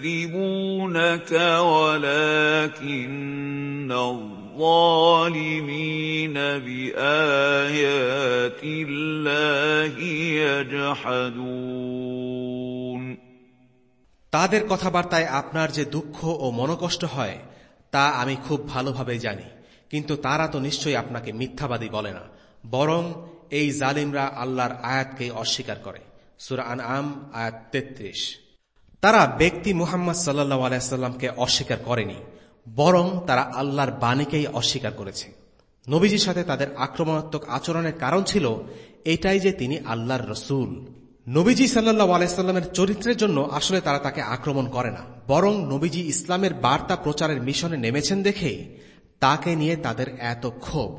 Speaker 4: يكذبونك ولكن الظالمين بآيات الله يجحدون
Speaker 2: তাদের কথাবার্তায় আপনার যে দুঃখ ও মনকষ্ট হয় তা আমি খুব ভালোভাবে জানি কিন্তু তারা তো নিশ্চয়ই আপনাকে মিথ্যাবাদী বলে না বরং এই জালিমরা আল্লাহর আয়াতকে অস্বীকার করে সুরা আন আম আয়াত তেত্রিশ তারা ব্যক্তি মুহাম্মদ সাল্লাহ আলাইসাল্লামকে অস্বীকার করেনি, বরং তারা আল্লাহর বাণীকেই অস্বীকার করেছে। নবীজির সাথে তাদের আক্রমণাত্মক আচরণের কারণ ছিল এটাই যে তিনি আল্লাহর রসুল। নবীজি সাল্লাহ আলাইস্লামের চরিত্রের জন্য আসলে তারা তাকে আক্রমণ করে না, বরং নবীজি ইসলামের বার্তা প্রচারের মিশনে নেমেছেন দেখে তাকে নিয়ে তাদের এত ক্ষোভ।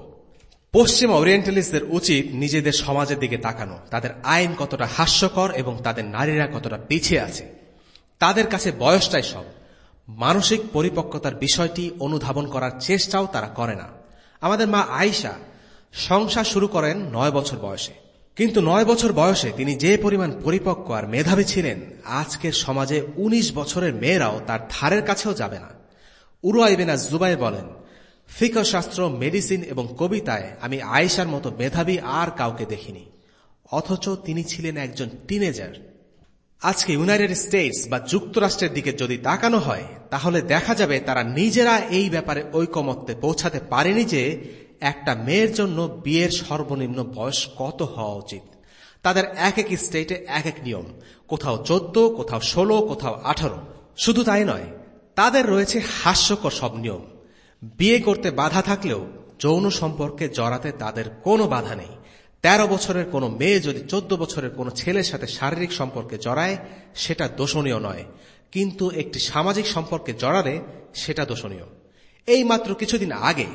Speaker 2: পশ্চিমা ওরিয়েন্টালিস্টদের উচিত নিজেদের সমাজের দিকে তাকানো, তাদের আইন কতটা হাস্যকর এবং তাদের নারীরা কতটা পিছিয়ে আছে। তাদের কাছে বয়সটাই সব। মানসিক পরিপক্কতার বিষয়টি অনুধাবন করার চেষ্টাও তারা করে না। আমাদের মা আয়সা সংসার শুরু করেন নয় বছর বয়সে। কিন্তু নয় বছর বয়সে তিনি যে পরিমাণ পরিপক্ক আর মেধাবী ছিলেন, আজকের সমাজে ১৯ বছরের মেয়েরাও তার ধারের কাছেও যাবে না। উরুয়াইবেনা জুবাই বলেন শাস্ত্র মেডিসিন এবং কবিতায় আমি আয়েশার মতো মেধাবী আর কাউকে দেখিনি। অথচ তিনি ছিলেন একজন টিনেজার। আজকে ইউনাইটেড স্টেটস বা যুক্তরাষ্ট্রের দিকে যদি তাকানো হয়, তাহলে দেখা যাবে তারা নিজেরা এই ব্যাপারে ঐকমত্যে পৌঁছাতে পারেনি যে একটা মেয়ের জন্য বিয়ের সর্বনিম্ন বয়স কত হওয়া উচিত। তাদের এক এক স্টেটে এক এক নিয়ম, কোথাও চোদ্দ, কোথাও ষোলো, কোথাও আঠারো। শুধু তাই নয়, তাদের রয়েছে হাস্যকর সব নিয়ম। বিয়ে করতে বাধা থাকলেও যৌন সম্পর্কে জড়াতে তাদের কোনো বাধা নেই। তেরো বছরের কোনো মেয়ে যদি চোদ্দ বছরের কোনো ছেলের সাথে শারীরিক সম্পর্কে জড়ায়, সেটা দোষণীয় নয়। কিন্তু একটি সামাজিক সম্পর্কে জড়ালে সেটা দোষণীয়। এই মাত্র কিছুদিন আগে,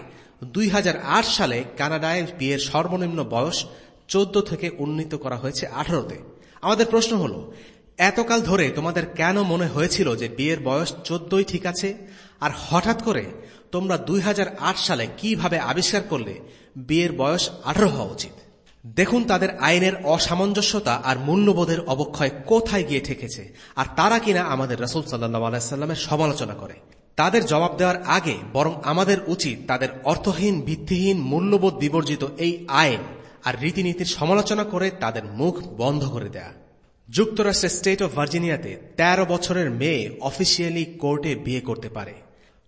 Speaker 2: দুই হাজার আট সালে কানাডায় বিয়ের সর্বনিম্ন বয়স চোদ্দ থেকে উন্নীত করা হয়েছে আঠারোতে। আমাদের প্রশ্ন হল, এতকাল ধরে তোমাদের কেন মনে হয়েছিল যে বিয়ের বয়স চোদ্দই ঠিক আছে? আর হঠাৎ করে তোমরা দুই হাজার আট সালে কীভাবে আবিষ্কার করলে বিয়ের বয়স আঠারো হওয়া উচিত? দেখুন তাদের আইনের অসামঞ্জস্যতা আর মূল্যবোধের অবক্ষয় কোথায় গিয়ে ঠেকেছে, আর তারা কিনা আমাদের রসুল সাল্লাহ আলাইস্লামের সমালোচনা করে। তাদের জবাব দেওয়ার আগে বরং আমাদের উচিত তাদের অর্থহীন, ভিত্তিহীন, মূল্যবোধ বিবর্জিত এই আইন আর রীতিনীতির সমালোচনা করে তাদের মুখ বন্ধ করে দেয়া। যুক্তরাষ্ট্রের স্টেট অফ ভার্জিনিয়াতে ১৩ বছরের মেয়ে অফিসিয়ালি কোর্টে বিয়ে করতে পারে।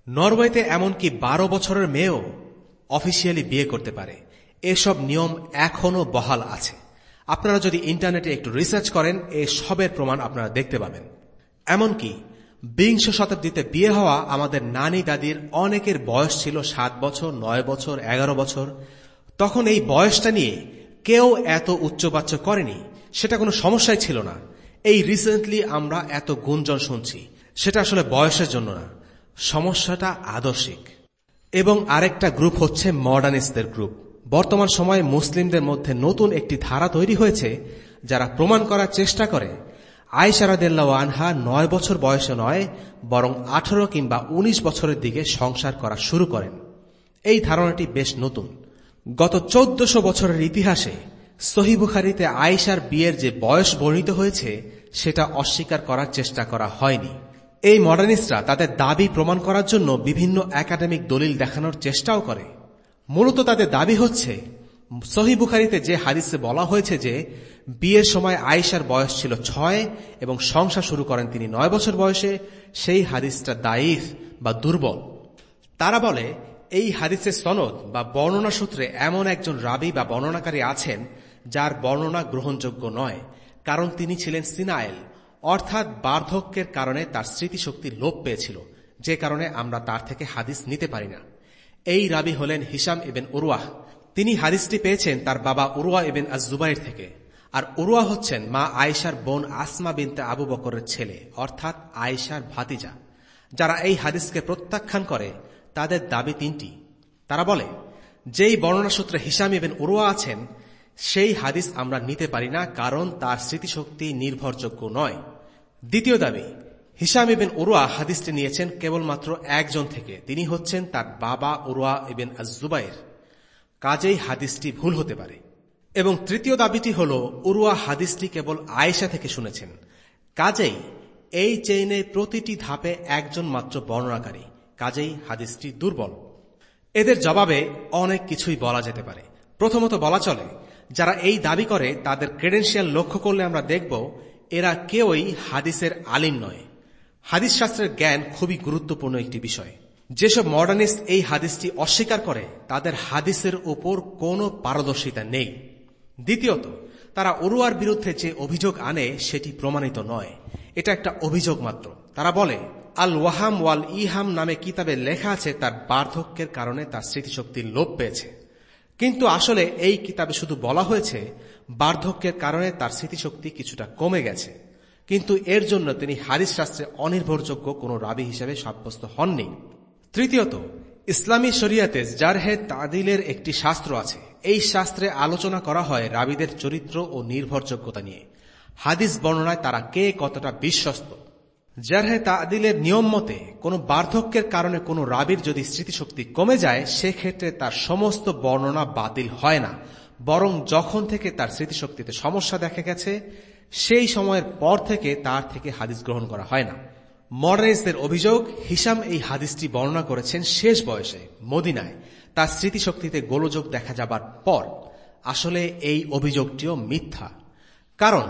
Speaker 2: নরওয়েতে এমনকি বারো বছরের মেয়েও অফিসিয়ালি বিয়ে করতে পারে। এসব নিয়ম এখনও বহাল আছে। আপনারা যদি ইন্টারনেটে একটু রিসার্চ করেন, এ সবের প্রমাণ আপনারা দেখতে পাবেন। এমনকি বিংশ শতাব্দীতে বিয়ে হওয়া আমাদের নানি দাদির অনেকের বয়স ছিল সাত বছর, নয় বছর, এগারো বছর। তখন এই বয়সটা নিয়ে কেউ এত উচ্চবাচ্য করেনি, সেটা কোনো সমস্যাই ছিল না। এই রিসেন্টলি আমরা এত গুঞ্জন শুনছি, সেটা আসলে বয়সের জন্য না, সমস্যাটা আদর্শিক। এবং আরেকটা গ্রুপ হচ্ছে মডার্নিস্টদের গ্রুপ বর্তমান সময়ে মুসলিমদের মধ্যে নতুন একটি ধারা তৈরি হয়েছে, যারা প্রমাণ করার চেষ্টা করে। আয়সারাদেল্লা আনহা নয় বছর বয়সে নয়, বরং আঠারো কিংবা ১৯ বছরের দিকে সংসার করা শুরু করেন। এই ধারণাটি বেশ নতুন। গত চোদ্দশো বছরের ইতিহাসে সহিবুখারিতে আয়েশার বিয়ের যে বয়স বর্ণিত হয়েছে, সেটা অস্বীকার করার চেষ্টা করা হয়নি। এই মডার্নিস্টরা তাদের দাবি প্রমাণ করার জন্য বিভিন্ন একাডেমিক দলিল দেখানোর চেষ্টাও করে। মূলত তাদের দাবি হচ্ছে, সহি বুখারিতে যে হাদিসে বলা হয়েছে যে, বিয়ের সময় আয়েশার বয়স ছিল ছয় এবং সংসার শুরু করেন তিনি নয় বছর বয়সে, সেই হাদিসটা দাইফ বা দুর্বল। তারা বলে, এই হাদিসের সনদ বা বর্ণনা সূত্রে এমন একজন রাবি বা বর্ণনাকারী আছেন, যার বর্ণনা গ্রহণযোগ্য নয়, কারণ তিনি ছিলেন সিনায়েল, অর্থাৎ বার্ধক্যের কারণে তার স্মৃতিশক্তি লোপ পেয়েছিল, যে কারণে আমরা তার থেকে হাদিস নিতে পারি না। এই রাবি হলেন হিসাম এবেন উরুয়াহ তিনি হাদিসটি পেয়েছেন তার বাবা উরুয়া এবেন আজুবাইর থেকে। আর উরুয়া হচ্ছেন মা আয়েশার বোন আসমা বিনতে আবু বকরের ছেলে, অর্থাৎ আয়েশার ভাতিজা। যারা এই হাদিসকে প্রত্যাখ্যান করে, তাদের দাবি তিনটি। তারা বলে, যেই বর্ণনা সূত্রে হিসাম ইবেন উরুয়া আছেন, সেই হাদিস আমরা নিতে পারি না, কারণ তার স্মৃতিশক্তি নির্ভরযোগ্য নয়। দ্বিতীয় দাবি হিসাম ইবেন উরুয়া হাদিসটি নিয়েছেন কেবলমাত্র একজন থেকে। তিনি হচ্ছেন তার বাবা উরুয়া ইবেন আজুবাইর কাজেই হাদিসটি ভুল হতে পারে। এবং তৃতীয় দাবিটি হল উরুয়া হাদিসটি কেবল আয়েশা থেকে শুনেছেন। কাজেই এই চেইনে প্রতিটি ধাপে একজন মাত্র বর্ণনাকারী। কাজেই হাদিসটি দুর্বল। এদের জবাবে অনেক কিছুই বলা যেতে পারে। প্রথমত বলা চলে, যারা এই দাবি করে, তাদের ক্রেডেন্সিয়াল লক্ষ্য করলে আমরা দেখব, এরা কেউই হাদিসের আলিম নয়। হাদিস শাস্ত্রের জ্ঞান খুবই গুরুত্বপূর্ণ একটি বিষয়। যেসব মডার্নিস্ট এই হাদিসটি অস্বীকার করে, তাদের হাদিসের ওপর কোনো পারদর্শিতা নেই। দ্বিতীয়ত, তারা অরুয়ার বিরুদ্ধে যে অভিযোগ আনে, সেটি প্রমাণিত নয়। এটা একটা অভিযোগ মাত্র। তারা বলে আল ওয়াহাম ওয়াল ইহাম নামে কিতাবে লেখা আছে, তার বার্ধক্যের কারণে তার স্মৃতিশক্তির লোপ পেয়েছে। কিন্তু আসলে এই কিতাবে শুধু বলা হয়েছে, বার্ধক্যের কারণে তার স্মৃতিশক্তি কিছুটা কমে গেছে। কিন্তু এর জন্য তিনি হারিস শাস্ত্রে অনির্ভরযোগ্য কোনো রাবি হিসেবে সাব্যস্ত হননি। তৃতীয়ত, ইসলামী শরিয়াতে জারহে তাদিলের একটি শাস্ত্র আছে। এই শাস্ত্রে আলোচনা করা হয় রাবিদের চরিত্র ও নির্ভরযোগ্যতা নিয়ে। হাদিস বর্ণনায় তারা কে কতটা বিশ্বস্ত? জারহে তাদিলের নিয়ম মতে, কোনো বার্ধক্যের কারণে কোনো রাবির যদি স্মৃতিশক্তি কমে যায়, সেক্ষেত্রে তার সমস্ত বর্ণনা বাতিল হয় না। বরং যখন থেকে তার স্মৃতিশক্তিতে সমস্যা দেখা গেছে সেই সময়ের পর থেকে তার থেকে হাদিস গ্রহণ করা হয় না। মডার্নিস্টদের অভিযোগ, হিসাম এই হাদিসটি বর্ণনা করেছেন শেষ বয়সে, মদিনায়। তার স্মৃতিশক্তিতে গোলযোগ দেখা যাবার পর। আসলে এই অভিযোগটিও মিথ্যা। কারণ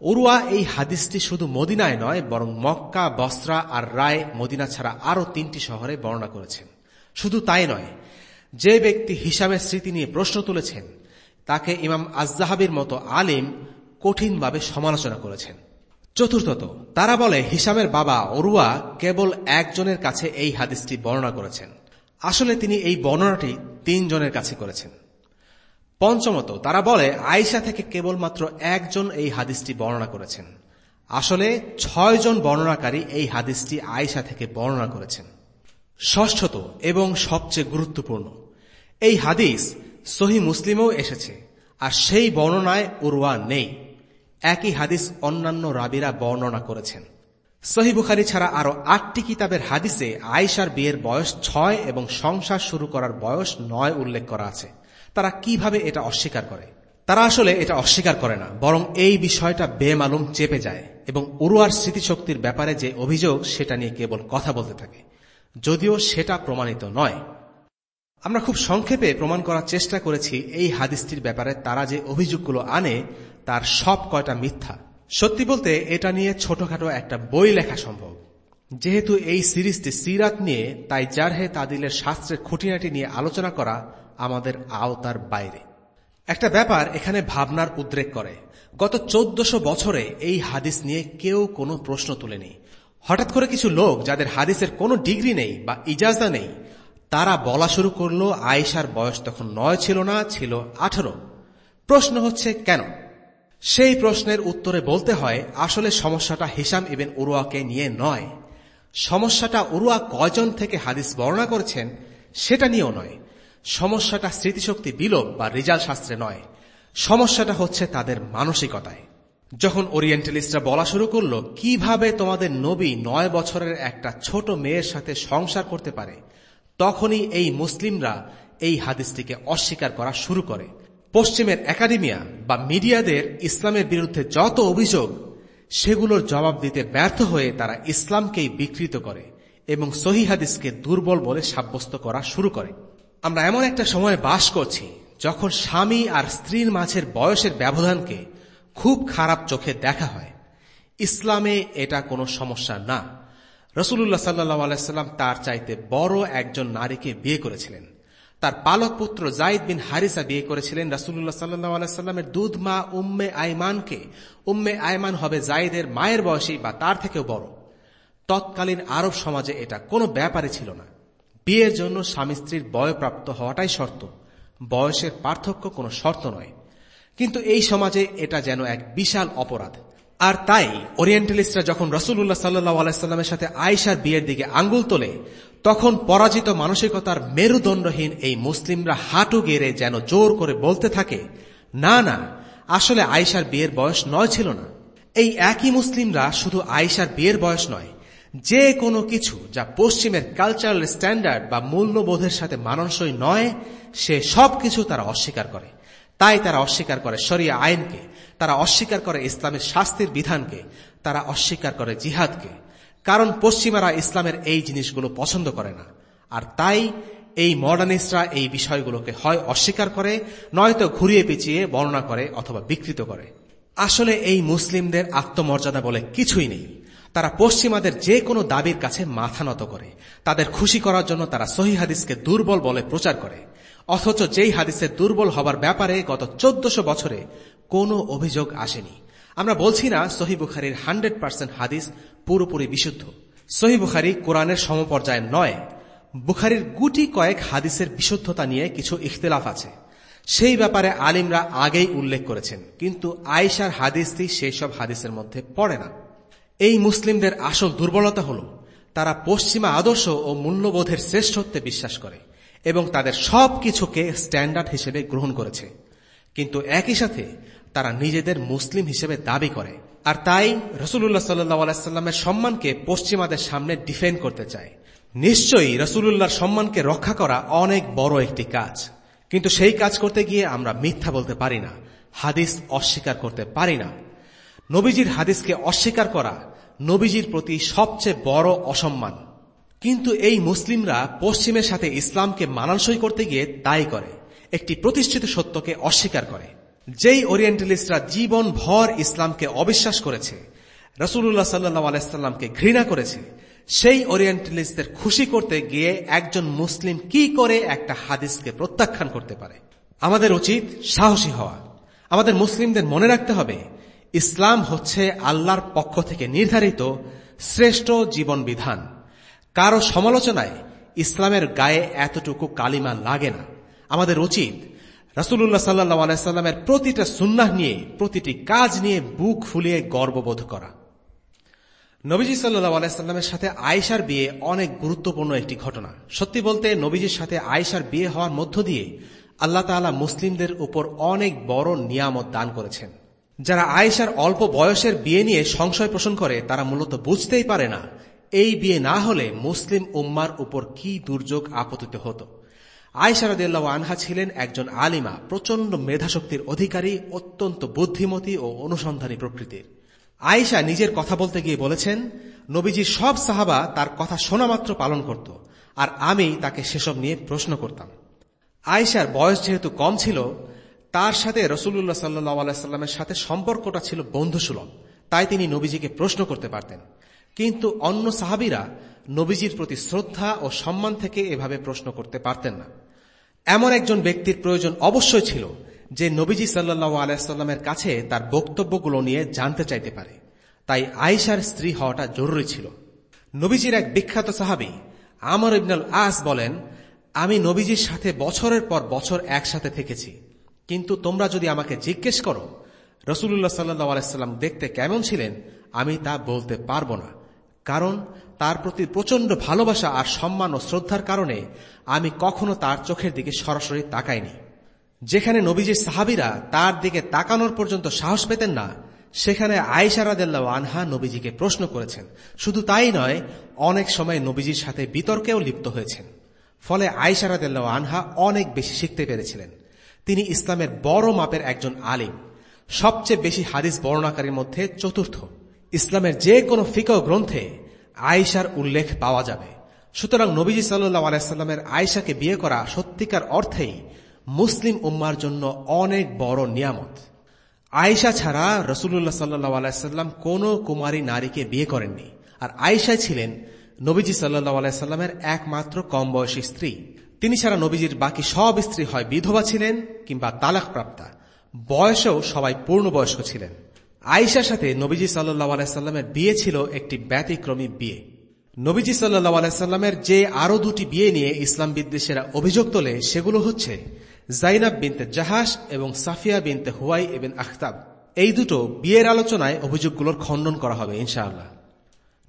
Speaker 2: উরুয়া এই হাদিসটি শুধু মদিনায় নয়, বরং মক্কা বস্ত্রা আর রায় মদিনা ছাড়া আরও তিনটি শহরে বর্ণনা করেছেন। শুধু তাই নয়, যে ব্যক্তি হিসামের স্মৃতি নিয়ে প্রশ্ন তুলেছেন, তাকে ইমাম আজজাহাবির মতো আলিম কঠিনভাবে সমালোচনা করেছেন। চতুর্থত, তারা বলে, হিসামের বাবা অরুয়া কেবল একজনের কাছে এই হাদিসটি বর্ণনা করেছেন। আসলে তিনি এই বর্ণনাটি তিনজনের কাছে করেছেন। পঞ্চমত, তারা বলে আয়সা থেকে কেবলমাত্র একজন এই হাদিসটি বর্ণনা করেছেন। আসলে ছয়জন বর্ণনাকারী এই হাদিসটি আয়সা থেকে বর্ণনা করেছেন। ষষ্ঠত, এবং সবচেয়ে গুরুত্বপূর্ণ, এই হাদিস সহি মুসলিমেও এসেছে, আর সেই বর্ণনায় উরুয়া নেই। একই হাদিস অন্যান্য রাবিরা বর্ণনা করেছেন। সহি বুখারি ছাড়া আরও আটটি কিতাবের হাদিসে আয়েশার বিয়ের বয়স ছয় এবং সংসার শুরু করার বয়স নয় উল্লেখ করা আছে। তারা কীভাবে এটা অস্বীকার করে? তারা আসলে এটা অস্বীকার করে না, বরং এই বিষয়টা বেমালুম চেপে যায় এবং উরুয়ার স্মৃতিশক্তির ব্যাপারে যে অভিযোগ, সেটা নিয়ে কেবল কথা বলতে থাকে। যদিও সেটা প্রমাণিত নয়। আমরা খুব সংক্ষেপে প্রমাণ করার চেষ্টা করেছি এই হাদিসটির ব্যাপারে তারা যে অভিযোগগুলো আনে তার সব কয়টা মিথ্যা। সত্যি বলতে, এটা নিয়ে ছোটখাটো একটা বই লেখা সম্ভব। যেহেতু এই সিরিজটি সিরাত নিয়ে, তাই জারহে তাদিলের শাস্ত্রের খুঁটিনাটি নিয়ে আলোচনা করা আমাদের আওতার বাইরে। একটা ব্যাপার এখানে ভাবনার উদ্রেক করে। গত চোদ্দশো বছরে এই হাদিস নিয়ে কেউ কোনো প্রশ্ন তুলেনি। হঠাৎ করে কিছু লোক যাদের হাদিসের কোনো ডিগ্রি নেই বা ইজাজা নেই, তারা বলা শুরু করল, আয়েশার বয়স তখন নয় ছিল না, ছিল আঠারো। প্রশ্ন হচ্ছে, কেন? সেই প্রশ্নের উত্তরে বলতে হয়, আসলে সমস্যাটা হিসাম ইবেন উরুয়াকে নিয়ে নয়। সমস্যাটা উরুয়া কয়জন থেকে হাদিস বর্ণনা করেছেন সেটা নিয়েও নয়। সমস্যাটা স্মৃতিশক্তি বিলোপ বা রিজাল শাস্ত্রে নয়। সমস্যাটা হচ্ছে তাদের মানসিকতায়। যখন ওরিয়েন্টালিস্টরা বলা শুরু করল, কীভাবে তোমাদের নবী নয় বছরের একটা ছোট মেয়ের সাথে সংসার করতে পারে, তখনই এই মুসলিমরা এই হাদিসটিকে অস্বীকার করা শুরু করে। পশ্চিমের একাডেমিয়া বা মিডিয়াদের ইসলামের বিরুদ্ধে যত অভিযোগ, সেগুলোর জবাব দিতে ব্যর্থ হয়ে তারা ইসলামকেই বিকৃত করে এবং সহি হাদিসকে দুর্বল বলে সাব্যস্ত করা শুরু করে। আমরা এমন একটা সময় বাস করছি যখন স্বামী আর স্ত্রীর মাঝের বয়সের ব্যবধানকে খুব খারাপ চোখে দেখা হয়। ইসলামে এটা কোনো সমস্যা না। রসুল্লাহ সাল্লাহ আলাইসাল্লাম তার চাইতে বড় একজন নারীকে বিয়ে করেছিলেন। তার পালক পুত্র জাইদ বিন হারিসা বিয়ে করেছিলেন রাসুল্লাহ সাল্লাহ আলাইস্লামের দুধ মা উম্মে আইমানকে। উম্মে আইমান হবে জাইদের মায়ের বয়সী বা তার থেকেও বড়। তৎকালীন আরব সমাজে এটা কোনো ব্যাপারই ছিল না। বিয়ের জন্য স্বামী স্ত্রীর বয়প্রাপ্ত হওয়াটাই শর্ত। বয়সের পার্থক্য কোনো শর্ত নয়। কিন্তু এই সমাজে এটা যেন এক বিশাল অপরাধ। আর তাই ওরিয়েন্টালিস্টরা যখন রসুল্লাহ সাল্লাহ আলাইস্লামের সাথে আয়সার বিয়ের দিকে আঙ্গুল তোলে, তখন পরাজিত মানসিকতার মেরুদণ্ডহীন এই মুসলিমরা হাঁটু গেড়ে যেন জোর করে বলতে থাকে, না না, আসলে আয়সার বিয়ের বয়স নয় ছিল না। এই একই মুসলিমরা শুধু আয়সার বিয়ের বয়স নয়, যে কোনো কিছু যা পশ্চিমের কালচারাল স্ট্যান্ডার্ড বা মূল্যবোধের সাথে মানসই নয়, সে সব কিছু তারা অস্বীকার করে। তাই তারা অস্বীকার করে শরিয়া আইনকে, তারা অস্বীকার করে ইসলামের শাস্তির বিধানকে, তারা অস্বীকার করে জিহাদকে। কারণ পশ্চিমারা ইসলামের এই জিনিসগুলো পছন্দ করে না। আর তাই এই মডার্নিস্টরা এই বিষয়গুলোকে হয় অস্বীকার করে, নয়তো ঘুরিয়ে পেঁচিয়ে বর্ণনা করে অথবা বিকৃত করে। আসলে এই মুসলিমদের আত্মমর্যাদা বলে কিছুই নেই। তারা পশ্চিমাদের যে কোনো দাবির কাছে মাথা নত করে। তাদের খুশি করার জন্য তারা সহি হাদিসকে দুর্বল বলে প্রচার করে। অথচ যেই হাদিসের দুর্বল হবার ব্যাপারে গত চোদ্দশো বছরে কোনো অভিযোগ আসেনি। আমরা বলছি না, সহি বুখারির হান্ড্রেড পার্সেন্ট হাদিস পুরোপুরি বিশুদ্ধ। সহি বুখারি কোরআনের সমপর্যায়ে নয়। বুখারির গুটি কয়েক হাদিসের বিশুদ্ধতা নিয়ে কিছু ইখতলাফ আছে। সেই ব্যাপারে আলিমরা আগেই উল্লেখ করেছেন, কিন্তু আয়সার হাদিসটি সেই সব হাদিসের মধ্যে পড়ে না। এই মুসলিমদের আসল দুর্বলতা হল, তারা পশ্চিমা আদর্শ ও মূল্যবোধের শ্রেষ্ঠত্বে বিশ্বাস করে। এবং তাদের সব কিছুকে স্ট্যান্ডার্ড হিসেবে গ্রহণ করেছে। কিন্তু একই সাথে তারা নিজেদের মুসলিম হিসেবে দাবি করে। আর তাই রসুল্লাহ সাল্লামের সম্মানকে পশ্চিমাদের সামনে ডিফেন্ড করতে চায়। নিশ্চয়ই রসুল্লাহর সম্মানকে রক্ষা করা অনেক বড় একটি কাজ। কিন্তু সেই কাজ করতে গিয়ে আমরা মিথ্যা বলতে পারি না, হাদিস অস্বীকার করতে পারি না। নবীজির হাদিসকে অস্বীকার করা নবীজির প্রতি সবচেয়ে বড় অসম্মান। কিন্তু এই মুসলিমরা পশ্চিমের সাথে ইসলামকে মানানসই করতে গিয়ে তাই করে, একটি প্রতিষ্ঠিত সত্যকে অস্বীকার করে। যেই ওরিয়েন্টালিস্টরা জীবন ভর ইসলামকে অবিশ্বাস করেছে রসুল্লাহ সাল্লাহ আলাইস্লামকে ঘৃণা করেছে, সেই ওরিয়েন্টালিস্টদের খুশি করতে গিয়ে একজন মুসলিম কি করে একটা হাদিসকে প্রত্যাখ্যান করতে পারে? আমাদের উচিত সাহসী হওয়া। আমাদের মুসলিমদের মনে রাখতে হবে, ইসলাম হচ্ছে আল্লাহর পক্ষ থেকে নির্ধারিত শ্রেষ্ঠ জীবন বিধান। কারও সমালোচনায় ইসলামের গায়ে এতটুকু কালিমা লাগে না। আমাদের উচিত রাসুল্লাহ সাল্লাহ প্রতিটা সুন্নাহ নিয়ে, প্রতিটি কাজ নিয়ে বুক ফুলিয়ে গর্ববোধ করা। নবীজি সাল্লাহ আলাইস্লামের সাথে আয়েশার বিয়ে অনেক গুরুত্বপূর্ণ একটি ঘটনা। সত্যি বলতে, নবীজির সাথে আয়েশার বিয়ে হওয়ার মধ্য দিয়ে আল্লাহ তালা মুসলিমদের উপর অনেক বড় নিয়ামত দান করেছেন। যারা আয়েশার অল্প বয়সের বিয়ে নিয়ে সংশয় পোষণ করে, তারা মূলত বুঝতেই পারে না এই বিয়ে না হলে মুসলিম উম্মার উপর কি দুর্যোগ আপতিত হতো? আয়সারদুল্লাহ আনহা ছিলেন একজন আলিমা প্রচণ্ড মেধাশক্তির অধিকারী, অত্যন্ত বুদ্ধিমতী ও অনুসন্ধানী প্রকৃতির। আয়েশা নিজের কথা বলতে গিয়ে বলেছেন নবীজির সব সাহাবা তার কথা শোনা মাত্র পালন করত, আর আমি তাকে সেসব নিয়ে প্রশ্ন করতাম। আয়েশার বয়স যেহেতু কম ছিল, তার সাথে রসুল্লাহ সাল্লাহ আলাইস্লামের সাথে সম্পর্কটা ছিল বন্ধুসুলভ, তাই তিনি নবীজিকে প্রশ্ন করতে পারতেন। কিন্তু অন্য সাহাবিরা নবীজির প্রতি শ্রদ্ধা ও সম্মান থেকে এভাবে প্রশ্ন করতে পারতেন না। এমন একজন ব্যক্তির প্রয়োজন অবশ্যই ছিল যে নবীজি সাল্লাহ আলাইস্লামের কাছে তার বক্তব্যগুলো নিয়ে জানতে চাইতে পারে। তাই আয়েশার স্ত্রী হওয়াটা জরুরি ছিল। নবীজির এক বিখ্যাত সাহাবি আমর ইবনাল আস বলেন, আমি নবীজির সাথে বছরের পর বছর একসাথে থেকেছি। কিন্তু তোমরা যদি আমাকে জিজ্ঞেস করো রসুল্লাহ সাল্লাহ আলাইস্লাম দেখতে কেমন ছিলেন, আমি তা বলতে পারব না। কারণ তার প্রতি প্রচণ্ড ভালোবাসা আর সম্মান ও শ্রদ্ধার কারণে আমি কখনো তার চোখের দিকে সরাসরি তাকাইনি। যেখানে নবীজির সাহাবিরা তার দিকে তাকানোর পর্যন্ত সাহস পেতেন না, সেখানে আয়সারাদেল্লা আনহা নবীজিকে প্রশ্ন করেছেন। শুধু তাই নয়, অনেক সময় নবীজির সাথে বিতর্কেও লিপ্ত হয়েছেন। ফলে আয়সারাদেল্লা আনহা অনেক বেশি শিখতে পেরেছিলেন। তিনি ইসলামের বড় মাপের একজন আলিম। সবচেয়ে বেশি হাদিস বর্ণাকারীর মধ্যে চতুর্থ। ইসলামের যে কোনো ফিক গ্রন্থে আয়েশার উল্লেখ পাওয়া যাবে। সুতরাং নবীজি সাল্লাহ আলাইস্লামের আয়েশাকে বিয়ে করা সত্যিকার অর্থেই মুসলিম উম্মার জন্য অনেক বড় নিয়ামত। আয়েশা ছাড়া রসুল্লাহ সাল্লাহ আলাইস্লাম কোন কুমারী নারীকে বিয়ে করেননি। আর আয়েশাই ছিলেন নবীজি সাল্লাহ আলাইস্লামের একমাত্র কম বয়সী স্ত্রী। তিনি ছাড়া নবীজির বাকি সব স্ত্রী হয় বিধবা ছিলেন কিংবা তালাক প্রাপ্তা বয়সেও সবাই পূর্ণবয়স্ক ছিলেন। আয়েশার সাথে নবীজি সাল্লাহ আলাইস্লামের বিয়ে ছিল একটি ব্যতিক্রমী বিয়ে। নবীজি সাল্লাহ আলাইস্লামের যে আরও দুটি বিয়ে নিয়ে ইসলাম বিদ্বেষেরা অভিযোগ তোলে, সেগুলো হচ্ছে জাইনাব বিনতে জাহাস এবং সাফিয়া বিনতে হুয়াই এবং আখতাব। এই দুটো বিয়ের আলোচনায় অভিযোগগুলোর খণ্ডন করা হবে, ইনশাআল্লাহ।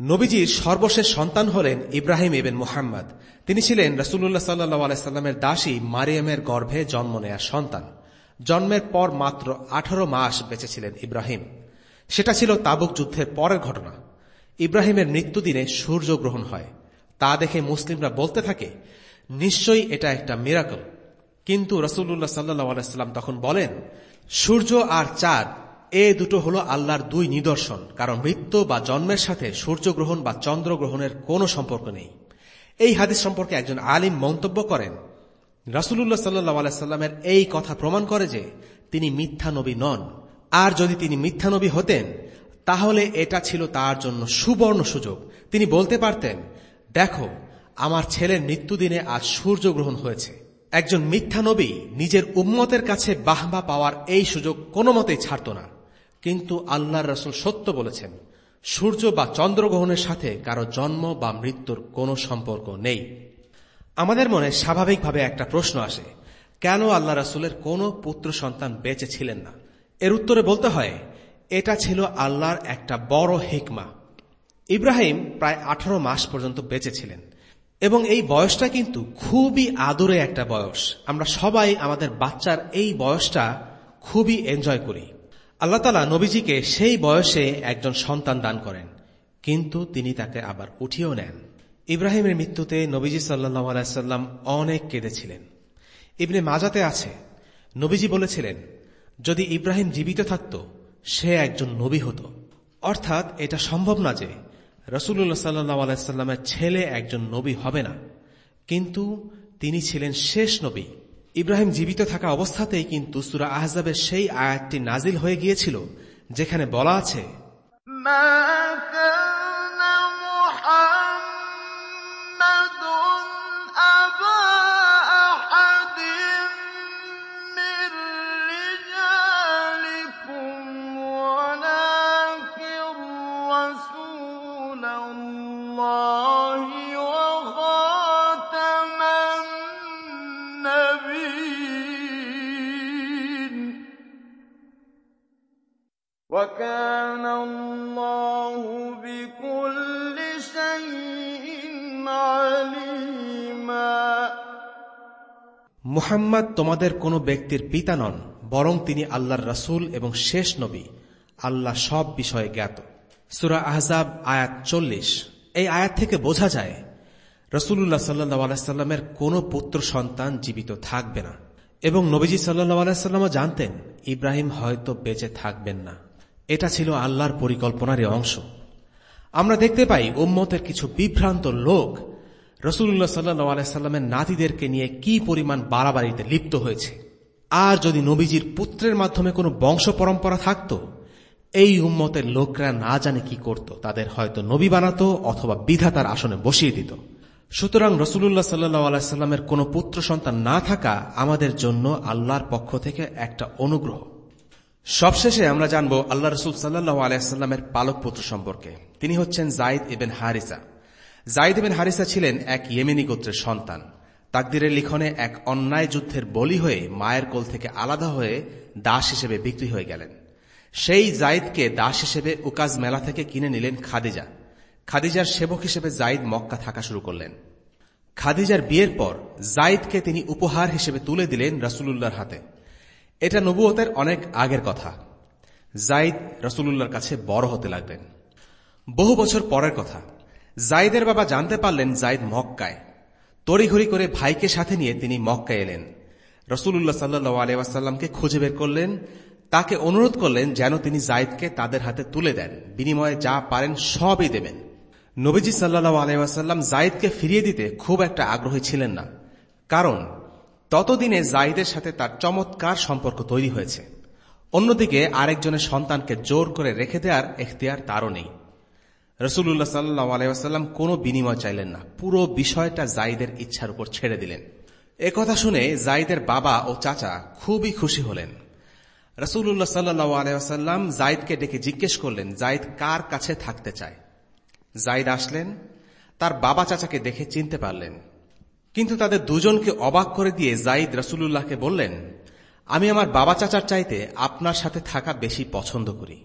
Speaker 2: নবীজির সর্বশেষ সন্তান হলেন ইব্রাহিম এবেন মোহাম্মদ। তিনি ছিলেন রসুল্লাহ সাল্লাহ আলাইস্লামের দাসী মারিয়ামের গর্ভে জন্ম নেয়ার সন্তান। জন্মের পর মাত্র আঠারো মাস বেঁচেছিলেন ইব্রাহিম। সেটা ছিল তাবুক যুদ্ধের পরের ঘটনা। ইব্রাহিমের মৃত্যুদিনে সূর্য গ্রহণ হয়। তা দেখে মুসলিমরা বলতে থাকে, নিশ্চয়ই এটা একটা মিরাকল কিন্তু রসুল্লাহ সাল্লাহ আলাইস্লাম তখন বলেন, সূর্য আর চাঁদ, এ দুটো হলো আল্লাহর দুই নিদর্শন, কারণ মৃত্যু বা জন্মের সাথে সূর্যগ্রহণ বা চন্দ্রগ্রহণের কোনো সম্পর্ক নেই। এই হাদিস সম্পর্কে একজন আলিম মন্তব্য করেন রাসুল্লাহ সাল্লাহ আলাইস্লামের এই কথা প্রমাণ করে যে তিনি মিথ্যা নবী নন। আর যদি তিনি মিথ্যা নবী হতেন, তাহলে এটা ছিল তার জন্য সুবর্ণ সুযোগ। তিনি বলতে পারতেন, দেখো, আমার ছেলের মৃত্যুদিনে আজ সূর্যগ্রহণ হয়েছে। একজন মিথ্যা নবী নিজের উম্মতের কাছে বাহবা পাওয়ার এই সুযোগ কোনো মতেই ছাড়ত না। কিন্তু আল্লাহর রসুল সত্য বলেছেন, সূর্য বা চন্দ্রগ্রহণের সাথে কারও জন্ম বা মৃত্যুর কোনো সম্পর্ক নেই। আমাদের মনে স্বাভাবিকভাবে একটা প্রশ্ন আসে, কেন আল্লাহ রাসুলের কোনো পুত্র সন্তান বেঁচে ছিলেন না? এর উত্তরে বলতে হয়, এটা ছিল আল্লাহর একটা বড় হিকমা। ইব্রাহিম প্রায় আঠারো মাস পর্যন্ত বেঁচে ছিলেন এবং এই বয়সটা কিন্তু খুবই আদরে একটা বয়স। আমরা সবাই আমাদের বাচ্চার এই বয়সটা খুবই এনজয় করি। আল্লাহ তালা নবীজিকে সেই বয়সে একজন সন্তান দান করেন, কিন্তু তিনি তাকে আবার উঠিয়েও নেন। ইব্রাহিমের মৃত্যুতে নবীজি সাল্লাহ আলাইসাল্লাম অনেক কেঁদেছিলেন। ইবনে মাজাতে আছে, নবীজি বলেছিলেন যদি ইব্রাহিম জীবিত থাকত, সে একজন নবী হতো। অর্থাৎ এটা সম্ভব না যে রসুল্লাহ সাল্লাহ আলাইস্লামের ছেলে একজন নবী হবে না। কিন্তু তিনি ছিলেন শেষ নবী। ইব্রাহিম জীবিত থাকা অবস্থাতেই কিন্তু সুরা আহজাবের সেই আয়াতটি নাজিল হয়ে গিয়েছিল, যেখানে বলা আছে
Speaker 3: وكان الله بكل شيء عليما
Speaker 2: মুহাম্মদ তোমাদের কোনো ব্যক্তির পিতা নন বরং তিনি আল্লাহর রসুল এবং শেষ নবী আল্লাহ সব বিষয়ে জ্ঞাত সুরা আহজাব আয়াত চল্লিশ এই আয়াত থেকে বোঝা যায় রসুল্লাহ সাল্লাহ আলাইস্লামের কোনো পুত্র সন্তান জীবিত থাকবে না এবং নবীজি সাল্লাহ আলাইস্লামও জানতেন ইব্রাহিম হয়তো বেঁচে থাকবেন না এটা ছিল আল্লাহর পরিকল্পনারই অংশ। আমরা দেখতে পাই উম্মতের কিছু বিভ্রান্ত লোক রসুল্লাহ সাল্লাহ আলাইস্লামের নাতিদেরকে নিয়ে কি পরিমাণ বাড়াবাড়িতে লিপ্ত হয়েছে। আর যদি নবীজির পুত্রের মাধ্যমে কোনো বংশ পরম্পরা থাকত, এই উম্মতের লোকরা না জানে কি করত, তাদের হয়তো নবী বানাতো অথবা বিধাতার আসনে বসিয়ে দিত। সুতরাং রসুল্লাহ সাল্লাহ আলাইস্লামের কোনো পুত্র সন্তান না থাকা আমাদের জন্য আল্লাহর পক্ষ থেকে একটা অনুগ্রহ। সবশেষে আমরা জানব আল্লাহ রসুল সাল্লাহ আলাইস্লামের পালক পুত্র সম্পর্কে। তিনি হচ্ছেন জাইদ ইবেন হারিসা। জাইদ ইবেন হারিসা ছিলেন এক ইয়েমেনি গোত্রের সন্তান। তাকদিরের লিখনে এক অন্যায় যুদ্ধের বলি হয়ে মায়ের কোল থেকে আলাদা হয়ে দাস হিসেবে বিক্রি হয়ে গেলেন। সেই জাইদকে দাস হিসেবে উকাজ মেলা থেকে কিনে নিলেন খাদিজা। খাদিজার সেবক হিসেবে জাইদ মক্কা থাকা শুরু করলেন। খাদিজার বিয়ের পর জাইদকে তিনি উপহার হিসেবে তুলে দিলেন রসুলুল্লাহর হাতে। এটা নবুয়তের অনেক আগের কথা। জাইদ রসুলুল্লাহর কাছে বড় হতে লাগলেন। বহু বছর পরের কথা। জাইদের বাবা জানতে পারলেন জাইদ মক্কায়। তড়িঘড়ি করে ভাইকে সাথে নিয়ে তিনি মক্কায় এলেন। রসুল্লাহ সাল্লু আলিয়াসাল্লামকে খুঁজে বের করলেন। তাকে অনুরোধ করলেন যেন তিনি জাইদকে তাদের হাতে তুলে দেন। বিনিময়ে যা পারেন সবই দেবেন। নবীজি সাল্লাহ আলাইসাল্লাম জাইদকে ফিরিয়ে দিতে খুব একটা আগ্রহী ছিলেন না। কারণ ততদিনে জাইদের সাথে তার চমৎকার সম্পর্ক তৈরি হয়েছে। অন্যদিকে আরেকজনের সন্তানকে জোর করে রেখে দেওয়ার এখতিয়ার তারও নেই। রসুল্লাহ সাল্লাহ আলাইসাল্লাম কোনো বিনিময় চাইলেন না। পুরো বিষয়টা জাইদের ইচ্ছার উপর ছেড়ে দিলেন। একথা শুনে জাইদের বাবা ও চাচা খুবই খুশি হলেন। রসুল্লাহ সাল্লাহ আলাইসাল্লাম জাইদকে ডেকে জিজ্ঞেস করলেন জাইদ কার কাছে থাকতে চায়? জাইদ আসলেন, তার বাবা চাচাকে দেখে চিনতে পারলেন। কিন্তু তাদের দুজনকে অবাক করে দিয়ে জাইদ রসুল্লাহকে বললেন, আমি আমার বাবা চাচার চাইতে আপনার সাথে থাকা বেশি পছন্দ করি।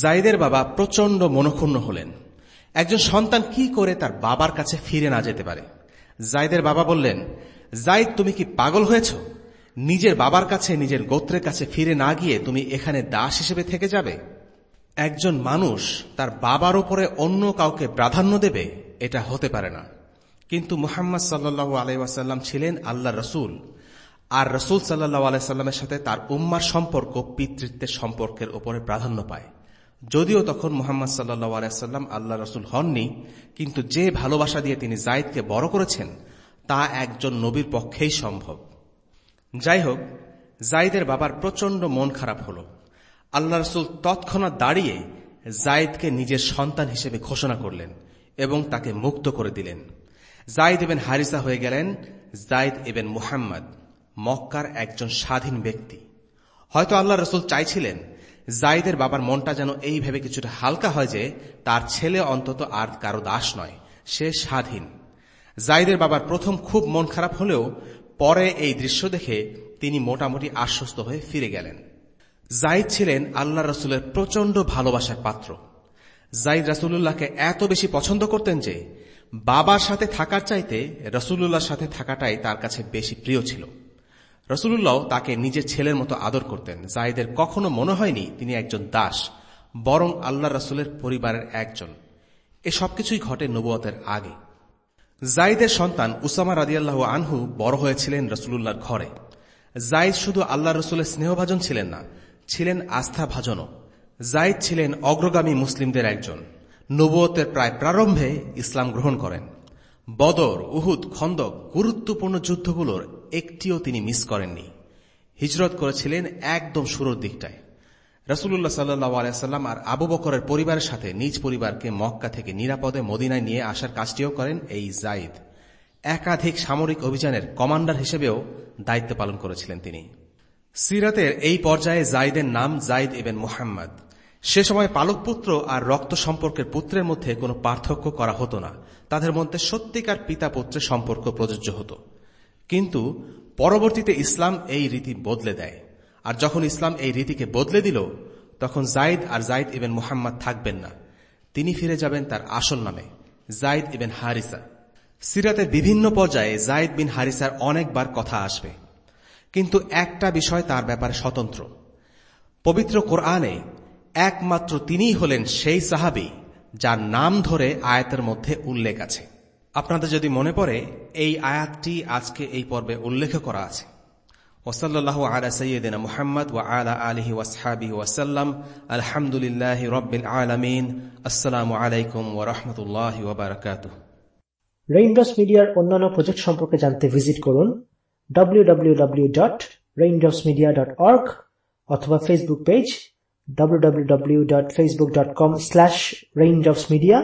Speaker 2: জাইদের বাবা প্রচণ্ড মনক্ষুণ্ণ হলেন। একজন সন্তান কি করে তার বাবার কাছে ফিরে না যেতে পারে? জাইদের বাবা বললেন জাইদ তুমি কি পাগল হয়েছ? নিজের বাবার কাছে, নিজের গোত্রের কাছে ফিরে না গিয়ে তুমি এখানে দাস হিসেবে থেকে যাবে? একজন মানুষ তার বাবার উপরে অন্য কাউকে প্রাধান্য দেবে, এটা হতে পারে না। কিন্তু মুহাম্মদ সাল্লু আলাইসাল্লাম ছিলেন আল্লাহ রসুল। আর রসুল সাল্লাহ আলাইসাল্লামের সাথে তার উম্মার সম্পর্ক, পিতৃত্বের সম্পর্কের উপরে প্রাধান্য পায়। যদিও তখন মোহাম্মদ সাল্লাহ আলাইসাল্লাম আল্লাহ রসুল হননি, কিন্তু যে ভালোবাসা দিয়ে তিনি জায়দকে বড় করেছেন, তা একজন নবীর পক্ষেই সম্ভব। যাই হোক জাইদের বাবার প্রচণ্ড মন খারাপ হল। আল্লাহ রসুল তৎক্ষণাৎ দাঁড়িয়ে জাইদকে নিজের সন্তান হিসেবে ঘোষণা করলেন এবং তাকে মুক্ত করে দিলেন। জাইদ এবেন হারিসা হয়ে গেলেন জাইদ এবেন মুহাম্মদ, মক্কার একজন স্বাধীন ব্যক্তি। হয়তো আল্লাহ রসুল চাইছিলেন জাইদের বাবার মনটা যেন এই ভেবে কিছুটা হালকা হয় যে তার ছেলে অন্তত আর কারও দাস নয়, সে স্বাধীন। জাইদের বাবার প্রথম খুব মন খারাপ হলেও পরে এই দৃশ্য দেখে তিনি মোটামুটি আশ্বস্ত হয়ে ফিরে গেলেন। জাইদ ছিলেন আল্লাহ রসুলের প্রচণ্ড ভালোবাসার পাত্র। জাইদ রাসুল্লাহকে এত বেশি পছন্দ করতেন যে বাবার সাথে থাকার চাইতে রসুল্লাহর সাথে থাকাটাই তার কাছে বেশি প্রিয় ছিল। রসুল্লাহ তাকে নিজের ছেলের মতো আদর করতেন। জাইদের কখনো মনে হয়নি তিনি একজন দাস, বরং আল্লাহ রসুলের পরিবারের একজন। এ সবকিছুই ঘটে নবুয়তের আগে। জাইদের সন্তান উসামা রাদিয়াল্লাহ আনহু বড় হয়েছিলেন রসুল্লাহর ঘরে। জাইদ শুধু আল্লাহ রসুলের স্নেহভাজন ছিলেন না, ছিলেন আস্থা ভাজনও জাইদ ছিলেন অগ্রগামী মুসলিমদের একজন। নবুয়তের প্রায় প্রারম্ভে ইসলাম গ্রহণ করেন। বদর, উহুদ, খন্দক গুরুত্বপূর্ণ যুদ্ধগুলোর একটিও তিনি মিস করেননি। হিজরত করেছিলেন একদম শুরুর দিকটায়। রসুল্লাহ সাল্লাহ আলাইসাল্লাম আর আবু বকরের পরিবারের সাথে নিজ পরিবারকে মক্কা থেকে নিরাপদে মদিনায় নিয়ে আসার কাজটিও করেন এই জাইদ। একাধিক সামরিক অভিযানের কমান্ডার হিসেবেও দায়িত্ব পালন করেছিলেন তিনি। সিরাতের এই পর্যায়ে জাইদের নাম জাইদ এবেন মোহাম্মদ। সে সময় পালক পুত্র আর রক্ত সম্পর্কের পুত্রের মধ্যে কোনো পার্থক্য করা হতো না। তাদের মধ্যে সত্যিকার পিতা পুত্রের সম্পর্ক প্রযোজ্য হতো। কিন্তু পরবর্তীতে ইসলাম এই রীতি বদলে দেয়। আর যখন ইসলাম এই রীতিকে বদলে দিল, তখন জাইদ আর জাইদ ইবেন মুহাম্মদ থাকবেন না। তিনি ফিরে যাবেন তার আসল নামে, জাইদ ইবেন হারিসা। সিরাতের বিভিন্ন পর্যায়ে জাইদ বিন হারিসার অনেকবার কথা আসবে। কিন্তু একটা বিষয় তার ব্যাপারে স্বতন্ত্র। পবিত্র কোরআনে একমাত্র তিনিই হলেন সেই সাহাবি, যার নাম ধরে আয়াতের মধ্যে উল্লেখ আছে। আপনাদের যদি মনে পড়ে, এই আয়াতটি আজকে এই পর্বে উল্লেখ করা আছে। ওয়াসাল্লাম আলহামদুলিল্লাহ আলাইকুম
Speaker 1: মিডিয়ার অন্যান্য প্রজেক্ট সম্পর্কে জানতে ভিজিট করুন অথবা Facebook page www.facebook.com/raindropsmedia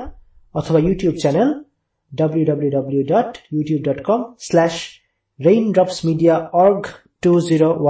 Speaker 1: অথবা ইউটিউব চ্যানেল www.youtube.com/raindropsmediaorg2011